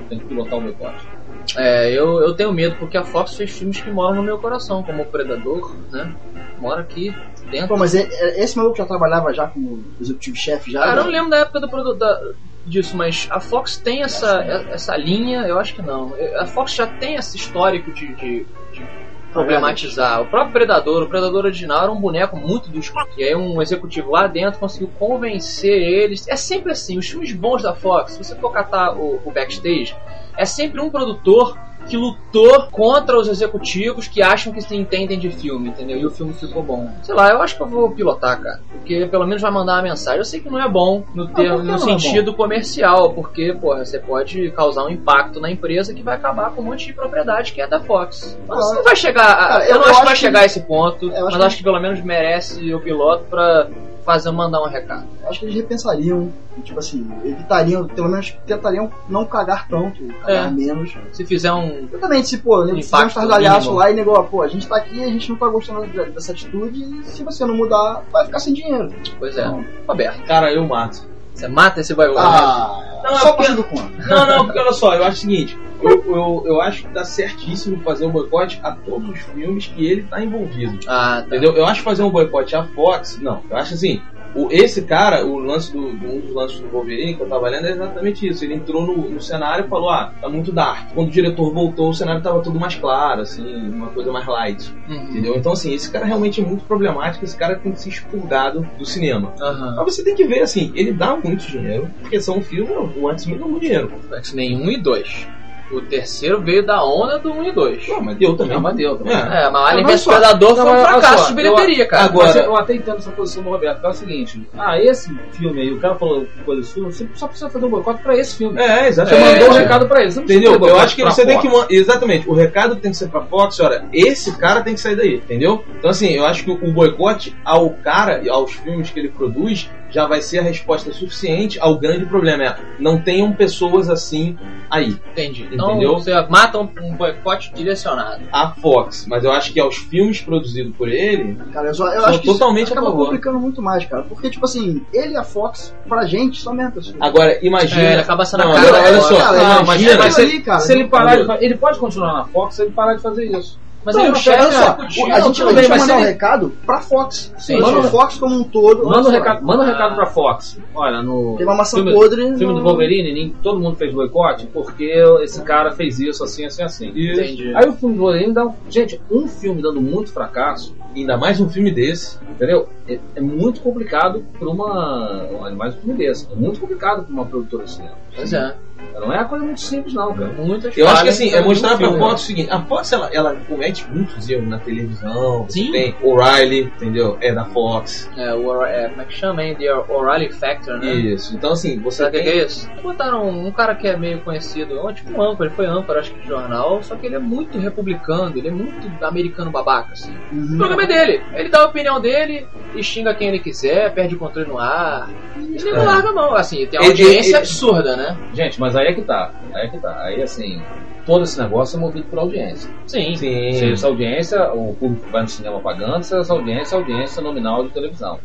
Speaker 2: tem que pilotar o boicote.
Speaker 4: É, eu, eu tenho medo porque a Fox fez filmes que moram no meu coração, como o Predador, né? Mora aqui dentro.
Speaker 3: Pô, mas é- é- esse maluco já trabalhava já como executivo-chefe já?
Speaker 4: Cara, eu
Speaker 3: né?
Speaker 4: não lembro da época do produto da- disso, mas a Fox tem essa, essa linha, eu acho que não. A Fox já tem esse histórico de, de- de problematizar. O próprio Predador, o Predador original era um boneco muito do escuro. E aí um executivo lá dentro conseguiu convencer eles. É sempre assim, os filmes bons da Fox, se você for catar o, o backstage, é sempre um produtor que lutou contra os executivos que acham que se entendem de filme, entendeu? E o filme ficou bom. Sei lá, eu acho que eu vou pilotar, cara. Porque pelo menos vai mandar uma mensagem. Eu sei que não é bom no, termo,
Speaker 2: que
Speaker 4: no
Speaker 2: não é
Speaker 4: sentido comercial, porque, porra, você pode causar um impacto na empresa que vai acabar com um monte de propriedade que é da Fox. Mas
Speaker 3: Ah,
Speaker 4: não vai chegar. a- eu,
Speaker 3: eu
Speaker 4: não acho que
Speaker 3: acho
Speaker 4: vai
Speaker 3: que-
Speaker 4: chegar a esse ponto,
Speaker 3: eu acho
Speaker 4: mas
Speaker 3: que-
Speaker 4: acho que pelo menos merece o piloto pra fazer mandar um recado.
Speaker 3: Eu acho que eles repensariam, tipo assim, evitariam, pelo menos tentariam não cagar tanto, cagar
Speaker 4: É.
Speaker 3: menos.
Speaker 4: Se fizer um.
Speaker 3: Exatamente, se, pô, nego fizer um estardalhaço lá e negou, pô, a gente tá aqui, a gente não tá gostando dessa atitude, e se você não mudar, vai ficar sem dinheiro.
Speaker 4: Pois é.
Speaker 3: Não.
Speaker 4: Roberto,
Speaker 1: Cara, eu mato.
Speaker 4: Você mata esse bagulho.
Speaker 3: Ah,
Speaker 1: Não, é
Speaker 3: só
Speaker 1: porque-
Speaker 3: passando conta.
Speaker 1: Não, não, porque olha só, eu acho o seguinte, eu, eu, eu acho que tá certíssimo fazer um boicote a todos os filmes que ele tá envolvido.
Speaker 4: Ah, tá.
Speaker 1: Entendeu? Eu acho que fazer um boicote à Fox, não. Eu acho assim, o, esse cara, o lance do, um dos lances do Wolverine que eu tava lendo é exatamente isso. Ele entrou no, no cenário e falou: Ah, tá muito dark. Quando o diretor voltou, o cenário tava tudo mais claro, assim, uma coisa mais light.
Speaker 4: Uhum.
Speaker 1: Entendeu? Então, assim, esse cara realmente é muito problemático. Esse cara tem que ser expurgado do cinema.
Speaker 4: Aham.
Speaker 1: Mas você tem que ver, assim, ele dá muito dinheiro, porque são filmes, o X-Men dá muito dinheiro.
Speaker 4: X-Men 1 e 2. O terceiro veio da onda do 1 e 2.
Speaker 1: Não, mas deu também.
Speaker 2: Não, mas deu também.
Speaker 1: É.
Speaker 4: É, mas Alien vs Predador foi um fracasso
Speaker 2: só,
Speaker 4: de bilheteria, cara.
Speaker 1: Agora-
Speaker 2: Mas eu até entendo essa posição do Roberto, que é o seguinte: ah, esse filme aí, o cara falou coisa filme, você só precisa fazer um boicote pra esse filme.
Speaker 1: É,
Speaker 2: Você
Speaker 1: exatamente.
Speaker 2: mandou um recado pra ele. Você não precisa
Speaker 1: Entendeu? Eu acho que você tem que. Exatamente, o recado tem que ser pra Fox, olha, esse cara tem que sair daí, entendeu? Então, assim, eu acho que o boicote ao cara e aos filmes que ele produz já vai ser a resposta suficiente ao grande problema. É, não tenham pessoas assim aí.
Speaker 4: Entendi. Então
Speaker 1: Entendeu?
Speaker 4: você mata um, um boicote direcionado.
Speaker 1: A Fox, mas eu acho que aos filmes produzidos por ele,
Speaker 3: Cara, eu, só, eu acho que
Speaker 1: totalmente
Speaker 3: isso acaba complicando muito mais, cara. Porque, tipo assim, ele e a Fox, pra gente, são pessoa.
Speaker 1: agora imagina.
Speaker 4: É, ele acaba sendo
Speaker 1: não,
Speaker 4: cara
Speaker 1: agora, olha só,
Speaker 3: Cara,
Speaker 1: não,
Speaker 3: imagina,
Speaker 1: imagina,
Speaker 2: Mas se,
Speaker 3: ali, cara.
Speaker 2: se ele parar de ele pode continuar na Fox se ele parar de fazer isso.
Speaker 4: Mas
Speaker 3: Não,
Speaker 4: ele não
Speaker 3: chefe,
Speaker 4: chega
Speaker 3: olha só,
Speaker 4: discutir.
Speaker 3: a gente
Speaker 2: tudo
Speaker 3: vai mandar um
Speaker 2: ele-
Speaker 3: recado pra Fox.
Speaker 2: Sim,
Speaker 3: manda o Fox como um todo.
Speaker 2: Manda um recado, manda um recado pra Fox. Olha, no
Speaker 3: Tem uma maçã
Speaker 2: filme,
Speaker 3: podre.
Speaker 2: filme
Speaker 3: no-
Speaker 2: do Wolverine, nem, todo mundo fez boicote porque esse cara fez isso assim, assim, assim.
Speaker 4: Entendi.
Speaker 2: Aí o filme do Wolverine dá. um- Gente, um filme dando muito fracasso,
Speaker 1: Ainda mais um filme desse.
Speaker 2: entendeu? É, é muito complicado pra uma. Ainda mais um filme desse. É muito complicado pra uma produtora de cinema.
Speaker 4: Pois é.
Speaker 2: Não é uma coisa muito simples, não, cara.
Speaker 4: Muitas
Speaker 1: Eu acho que assim, é mostrar pra. Fox o seguinte: a Fox ela, ela comete muitos erros na televisão.
Speaker 4: Sim.
Speaker 1: Tem O'Reilly, entendeu? É da Fox.
Speaker 4: É, o, é, como é que chama, hein? The O'Reilly Factor, né?
Speaker 1: Isso. Então, assim, você
Speaker 4: Sabe o que
Speaker 1: tem.
Speaker 4: que é isso? Botaram um, cara que é meio conhecido, ó, tipo um âncora, ele foi âncora, acho que de jornal, só que ele é muito republicano, ele é muito americano babaca, assim. O programa é dele, ele dá a opinião dele e xinga quem ele quiser, perde o controle no ar. E ele não
Speaker 1: É.
Speaker 4: larga a mão, assim, tem uma
Speaker 1: Ele-
Speaker 4: audiência
Speaker 1: ele-
Speaker 4: absurda, né?
Speaker 2: Gente, mas aí é que tá. Aí é que tá. Aí assim, todo esse negócio é movido por audiência.
Speaker 4: Sim.
Speaker 1: Sim.
Speaker 2: Se essa audiência, o público que vai no cinema pagando, se essa audiência é audiência nominal de televisão.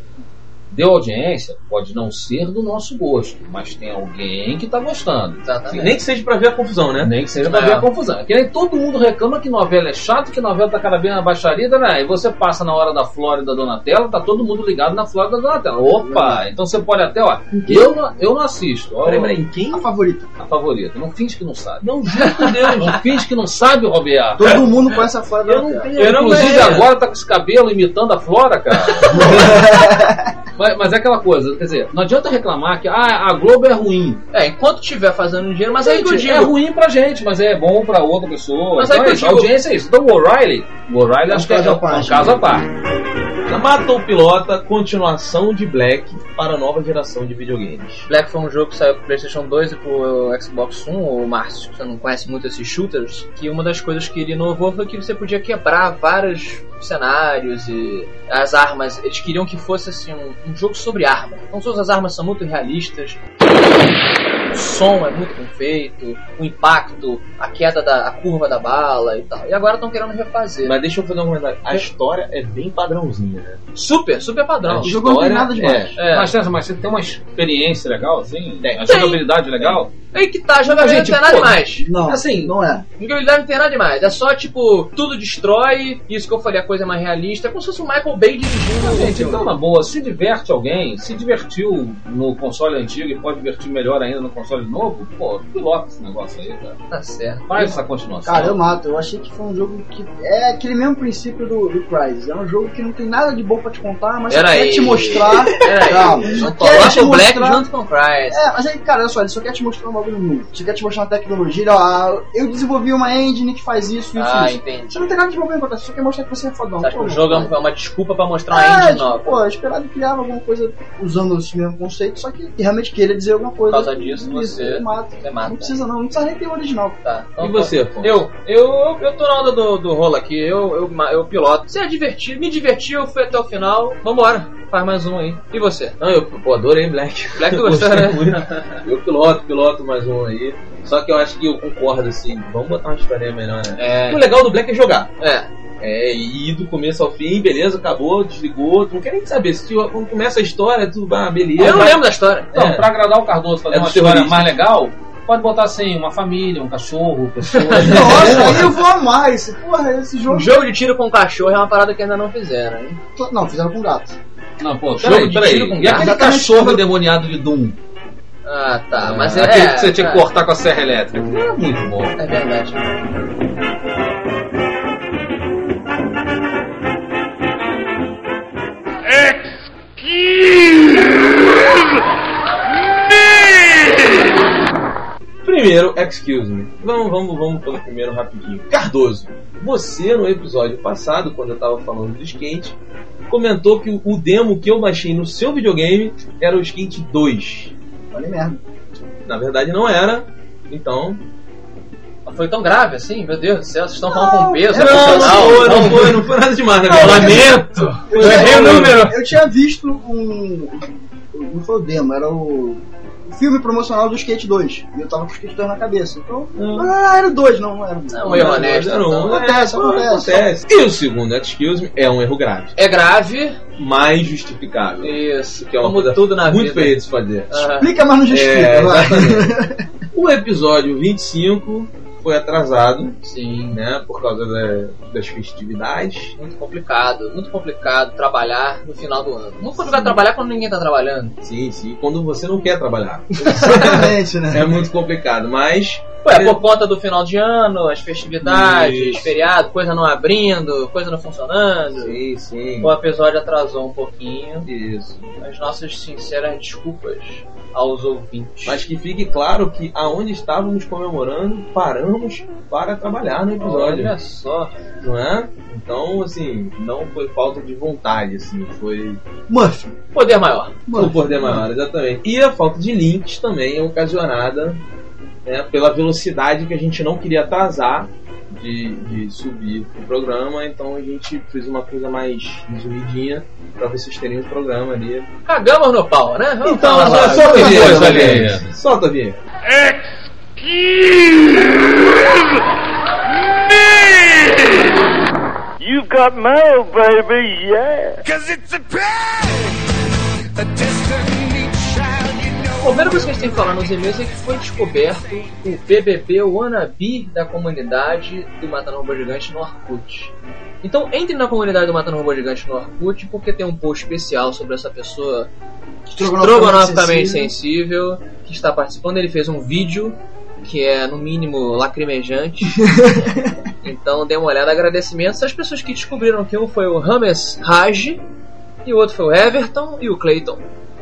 Speaker 2: Deu audiência, pode não ser do nosso gosto, mas tem alguém que tá gostando.
Speaker 4: Exatamente.
Speaker 1: Nem que seja pra ver a confusão, né?
Speaker 2: Nem que seja pra
Speaker 4: É.
Speaker 2: ver a confusão. É que nem todo mundo reclama que novela é chato, que novela tá cada vez na baixaria, né? E você passa na hora da Flórida Donatella, tá todo mundo ligado na Flórida Donatella. Opa! Então você pode até, ó. Eu não, eu não assisto. Ó,
Speaker 1: Peraí, peraí, quem?
Speaker 3: A favorita.
Speaker 2: a favorita. Não finge que não sabe.
Speaker 1: Não, juro por Deus. (laughs)
Speaker 2: Não finge que não sabe, Roberto.
Speaker 3: Todo mundo conhece a Flora
Speaker 1: Eu não tenho.
Speaker 2: Eu,
Speaker 1: não
Speaker 2: inclusive,
Speaker 1: é.
Speaker 2: agora tá com esse cabelo imitando a Flora, cara. (laughs) mas, mas é aquela coisa, quer dizer, não adianta reclamar que ah, a Globo é ruim.
Speaker 4: É, enquanto estiver fazendo dinheiro, mas aí que eu
Speaker 2: Gente, é
Speaker 4: digo.
Speaker 2: ruim pra gente, mas é bom pra outra pessoa.
Speaker 4: Mas
Speaker 2: então
Speaker 4: aí que
Speaker 2: é isso, a
Speaker 4: digo-
Speaker 2: audiência é isso. Então o O'Reilly, o O'Reilly
Speaker 3: É
Speaker 2: acho que é,
Speaker 3: caso à
Speaker 2: é um caso
Speaker 3: né?
Speaker 2: à parte.
Speaker 1: Matou o pilota, continuação de Black para a nova geração de videogames.
Speaker 4: Black foi um jogo que saiu pro PlayStation 2 e pro Xbox One, ou Márcio, você não conhece muito esses shooters, que uma das coisas que ele inovou foi que você podia quebrar vários cenários e as armas. Eles queriam que fosse assim um, um jogo sobre arma. Então todas as armas são muito realistas. O som é muito bem feito, o impacto, a queda da a curva da bala e tal. E agora estão querendo refazer.
Speaker 1: Mas deixa eu fazer um comentário. A história é bem padrãozinha, né?
Speaker 4: Super, super padrão.
Speaker 3: O jogo não tem nada demais.
Speaker 4: É.
Speaker 2: Mas, César, mas você tem uma experiência legal, assim?
Speaker 1: Tem.
Speaker 2: A jogabilidade legal?
Speaker 4: Aí que tá, jogabilidade
Speaker 2: Gente,
Speaker 4: não tem nada
Speaker 2: pô,
Speaker 4: demais.
Speaker 3: Não,
Speaker 2: Assim,
Speaker 3: não é.
Speaker 4: Jogabilidade não tem nada demais. É só, tipo, tudo destrói. Isso que eu falei, a coisa é mais realista. É como se fosse o Michael Bay dirigindo
Speaker 2: Não, gente, então na boa, se diverte alguém, se divertiu no console antigo e pode divertir melhor ainda no console novo, pô, pilota esse negócio aí, cara.
Speaker 4: Tá certo.
Speaker 2: Faz essa continuação.
Speaker 3: Cara, eu mato. Eu achei que foi um jogo que é aquele mesmo princípio do, do Crysis. É um jogo que não tem nada de bom pra te contar, mas só quer
Speaker 4: aí.
Speaker 3: te mostrar.
Speaker 4: Pera aí.
Speaker 3: Calma,
Speaker 4: Não
Speaker 3: só
Speaker 4: coloca o Black
Speaker 3: mostrar.
Speaker 4: junto com o Crysis.
Speaker 3: É, mas aí, cara, olha só, ele só quer te mostrar um bagulho novo. Só quer te mostrar uma tecnologia. Ele, ó, eu desenvolvi uma engine que faz isso, isso,
Speaker 4: Ah,
Speaker 3: isso.
Speaker 4: entendi.
Speaker 3: Você não tem nada de bom pra contar, você só quer mostrar que você é fodão.
Speaker 4: Você acha que o jogo é
Speaker 3: cara.
Speaker 4: uma desculpa pra mostrar uma
Speaker 3: É,
Speaker 4: engine
Speaker 3: tipo,
Speaker 4: nova?
Speaker 3: pô, eu esperava que criava alguma coisa usando esse mesmo conceito, só que realmente queria dizer alguma coisa.
Speaker 4: Por causa disso, você-
Speaker 3: eu mato.
Speaker 4: Você mata.
Speaker 3: Não precisa não, não precisa nem ter o original.
Speaker 4: Tá. Então,
Speaker 1: E você, Afonso?
Speaker 4: Eu, eu, eu tô na onda do, do rolo aqui, eu, eu, eu piloto. Se é divertido, me divertiu, eu fui até o final. Vambora, faz mais um aí. E você?
Speaker 1: Não, eu pô, adorei Black.
Speaker 4: Black tu (laughs) gostou, né?
Speaker 1: muito. Eu piloto, piloto mais um aí. Só que eu acho que eu concordo, assim, vamos botar uma história melhor, né?
Speaker 4: É.
Speaker 1: O legal do Black é jogar.
Speaker 4: É.
Speaker 1: É, ir do começo ao fim, beleza, acabou, desligou, tu não quer nem saber. Se tu, quando começa a história, tu, ah, beleza.
Speaker 4: Eu não lembro da história.
Speaker 2: Então,
Speaker 1: É.
Speaker 2: pra agradar o Cardoso, fazer
Speaker 1: É
Speaker 2: uma história mais legal, pode botar assim, uma família, um cachorro, pessoas. (laughs)
Speaker 3: Nossa, aí eu vou amar esse, porra, esse jogo.
Speaker 4: Um jogo de tiro com cachorro é uma parada que ainda não fizeram, hein?
Speaker 3: Não, fizeram com gato.
Speaker 2: Não, pô,
Speaker 4: Jogo
Speaker 2: peraí,
Speaker 4: de tiro com
Speaker 2: E
Speaker 4: garra.
Speaker 2: aquele cachorro demoniado de Doom?
Speaker 4: Ah, tá. Mas é.
Speaker 2: aquele
Speaker 4: é,
Speaker 2: que você tinha que
Speaker 4: é,
Speaker 2: cortar com a serra elétrica. Aquilo Era muito bom.
Speaker 4: É verdade.
Speaker 1: Primeiro, excuse me. Vamos, vamos, vamos pelo primeiro rapidinho. Cardoso, você no episódio passado, quando eu tava falando do skate, comentou que o demo que eu baixei no seu videogame era o Skate 2.
Speaker 3: Olha merda.
Speaker 1: Na verdade não era, então.
Speaker 4: Foi tão grave assim? Meu Deus do céu, vocês estão falando com peso, é
Speaker 1: Não, não foi, não foi, não foi nada demais, né?
Speaker 3: Não,
Speaker 1: Lamento!
Speaker 3: Eu,
Speaker 1: Eu errei o número!
Speaker 3: Eu tinha visto um. Não foi o demo, era o. o filme promocional do Skate 2. E eu tava com o Skate 2 na cabeça. Então. Ah, era o 2, não, não era.
Speaker 4: É um erro honesto.
Speaker 1: Era um-.
Speaker 3: Acontece,
Speaker 1: é,
Speaker 3: acontece.
Speaker 1: acontece. E o segundo, excuse me, é um erro grave.
Speaker 4: É grave,
Speaker 1: Mais justificável.
Speaker 4: isso.
Speaker 1: Que é uma
Speaker 4: Como
Speaker 1: coisa
Speaker 4: tudo na
Speaker 1: muito
Speaker 4: vida.
Speaker 1: feia de se fazer.
Speaker 3: Explica, mas não justifica.
Speaker 1: É. (laughs) O episódio 25 foi atrasado,
Speaker 4: sim.
Speaker 1: né, por causa da- das festividades.
Speaker 4: Muito complicado, muito complicado trabalhar no final do ano. Muito complicado trabalhar quando ninguém tá trabalhando.
Speaker 1: Sim, sim, quando você não quer trabalhar. (laughs)
Speaker 3: Exatamente, né?
Speaker 1: É muito complicado, mas
Speaker 4: Ué, por conta do final de ano, as festividades,
Speaker 1: Isso.
Speaker 4: feriado, coisa não abrindo, coisa não funcionando.
Speaker 1: sim, sim.
Speaker 4: O episódio atrasou um pouquinho.
Speaker 1: Isso.
Speaker 4: As nossas sinceras desculpas aos ouvintes.
Speaker 1: Mas que fique claro que aonde estávamos comemorando, paramos para trabalhar no episódio,
Speaker 4: olha só.
Speaker 1: não é? Então, assim, não foi falta de vontade, assim, foi
Speaker 3: Murphy.
Speaker 4: Poder maior.
Speaker 1: o poder maior, exatamente. E a falta de links também é ocasionada né, pela velocidade que a gente não queria atrasar de, de subir o programa, então a gente fez uma coisa mais resumidinha para vocês terem o programa ali.
Speaker 4: Cagamos no pau, né? Vamos
Speaker 1: Então,
Speaker 4: falar lá.
Speaker 1: solta a vinheta,
Speaker 2: ali.
Speaker 1: Solta a vinheta.
Speaker 7: You've got mail, baby, yeah.
Speaker 6: Cause it's a pain, a destiny
Speaker 4: a primeira coisa que a gente tem que falar nos e-mails é que foi descoberto o BBB wannabe da comunidade do Matando Robô Gigante no Orkut. Então entre na comunidade do Matando Robô Gigante no Orkut porque tem um post especial sobre essa pessoa estrogonoficamente sensível que está participando. Ele fez um vídeo que é no mínimo lacrimejante. (laughs) então dê uma olhada. Agradecimentos às pessoas que descobriram que um foi o Rames Raj e o outro foi o Everton e o Clayton.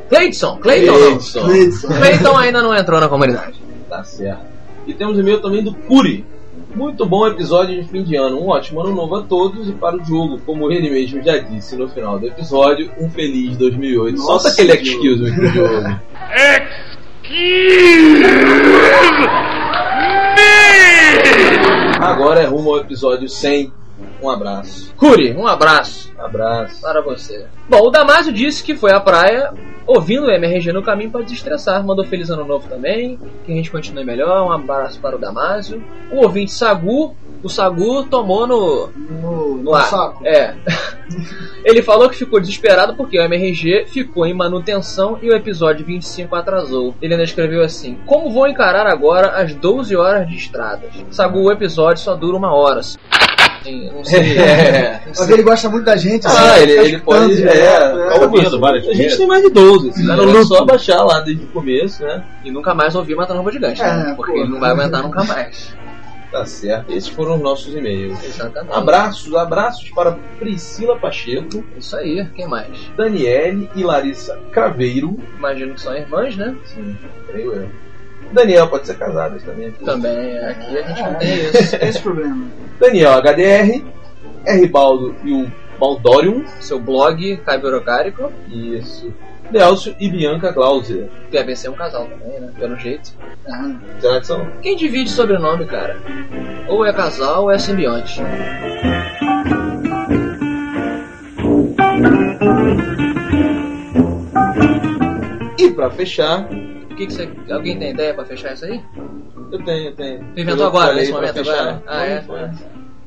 Speaker 4: Clayton! Clayton não!
Speaker 1: Clayton
Speaker 4: ainda não entrou na comunidade.
Speaker 1: Tá certo. E temos e-mail também do Curi. Muito bom episódio de fim de ano. Um ótimo ano novo a todos e para o jogo, como ele mesmo já disse no final do episódio, um feliz 2008.
Speaker 3: Nossa,
Speaker 1: Solta aquele excuse me pro jogo. Agora é rumo ao episódio 100. Um abraço.
Speaker 4: Curi, um abraço
Speaker 1: Abraço.
Speaker 4: para você. Bom, o Damásio disse que foi à praia ouvindo o MRG no caminho para desestressar. Mandou feliz ano novo também. Que a gente continue melhor. Um abraço para o Damásio. O ouvinte Sagu. O Sagu tomou no,
Speaker 3: No, no
Speaker 4: no ar.
Speaker 3: saco.
Speaker 4: É. (laughs) Ele falou que ficou desesperado porque o MRG ficou em manutenção e o episódio 25 atrasou. Ele ainda escreveu assim: Como vou encarar agora as 12 horas de estradas? Sagu, o episódio só dura uma hora. (laughs) Não sei.
Speaker 1: É.
Speaker 4: Não
Speaker 3: Mas ele gosta muito da gente.
Speaker 1: Ah,
Speaker 3: assim,
Speaker 1: ele,
Speaker 3: tá
Speaker 1: ele pode.
Speaker 3: direto,
Speaker 1: É,
Speaker 3: né?
Speaker 2: Tá ouvindo várias
Speaker 1: a gente tem mais de 12. Assim,
Speaker 3: Tá
Speaker 1: né? é só baixar lá desde o começo, né?
Speaker 4: E nunca mais ouvir Matando Robô Gigante,
Speaker 3: É,
Speaker 4: né? Porque
Speaker 3: pô.
Speaker 4: ele não vai aguentar nunca mais.
Speaker 1: Tá certo. Esses foram os nossos e-mails.
Speaker 4: Exatamente.
Speaker 1: Abraços, abraços para Priscila Pacheco,
Speaker 4: Isso aí, quem mais?
Speaker 1: Daniele e Larissa Craveiro.
Speaker 4: Imagino que são irmãs, né?
Speaker 1: Sim, creio eu. Daniel pode ser casado também.
Speaker 4: Também, aqui a gente não tem.
Speaker 3: Esse problema.
Speaker 1: Daniel HDR, R. Baldo e o Baldorium.
Speaker 4: Seu blog, Caibirocárico,
Speaker 1: Isso. Delcio e Bianca Glauser.
Speaker 4: devem ser um casal também, né? Pelo jeito.
Speaker 3: Ah,
Speaker 1: Será que são?
Speaker 4: Quem divide sobrenome, cara? Ou é casal ou é simbionte.
Speaker 1: E pra fechar,
Speaker 4: O que, que você. Alguém tem ideia pra fechar isso aí?
Speaker 1: eu tenho, eu tenho.
Speaker 4: Inventou agora, nesse momento agora? Ah, é?
Speaker 1: Foi.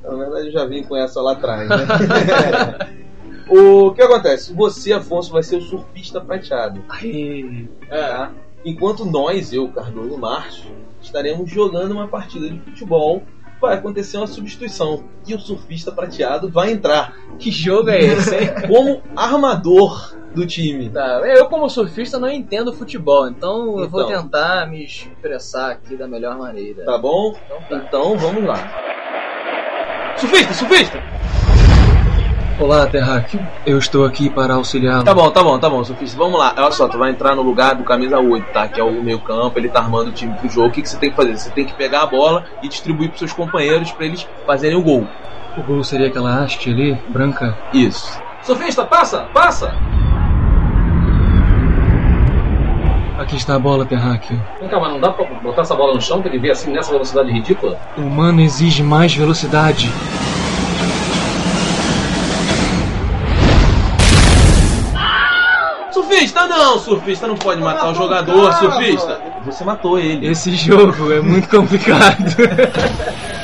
Speaker 1: Na verdade, eu já vim com essa lá atrás, né? (laughs) o que acontece? Você, Afonso, vai ser o surfista prateado.
Speaker 4: Aí.
Speaker 1: Tá? Enquanto nós, eu, Cardoso Márcio, estaremos jogando uma partida de futebol, vai acontecer uma substituição. E o surfista prateado vai entrar
Speaker 4: Que jogo é esse, hein? (laughs)
Speaker 1: como armador do time.
Speaker 4: Tá, eu como surfista não entendo futebol, então, eu vou
Speaker 1: Então.
Speaker 4: tentar me expressar aqui da melhor maneira.
Speaker 1: Tá bom?
Speaker 4: Então tá.
Speaker 1: Então vamos lá. Surfista, surfista!
Speaker 8: Olá, Terráqueo. Eu estou aqui para auxiliá-lo.
Speaker 1: Tá bom, tá bom, tá bom, surfista. Vamos lá. Olha só, tu vai entrar no lugar do camisa 8, tá? Que é o meio campo, ele tá armando o time pro jogo. O que, que você tem que fazer? Você tem que pegar a bola e distribuir pros seus companheiros pra eles fazerem o gol.
Speaker 8: O gol seria aquela haste ali, branca.
Speaker 1: Isso.
Speaker 2: Surfista, passa, passa!
Speaker 8: Aqui está a bola, Terráqueo.
Speaker 2: Vem cá, mas não dá pra botar essa bola no chão pra ele ver assim nessa velocidade ridícula?
Speaker 8: O humano exige mais velocidade.
Speaker 1: Surfista, não! Surfista não pode matar
Speaker 3: o
Speaker 1: jogador,
Speaker 3: cara,
Speaker 1: surfista! Você matou ele.
Speaker 8: Esse jogo é muito complicado. (laughs)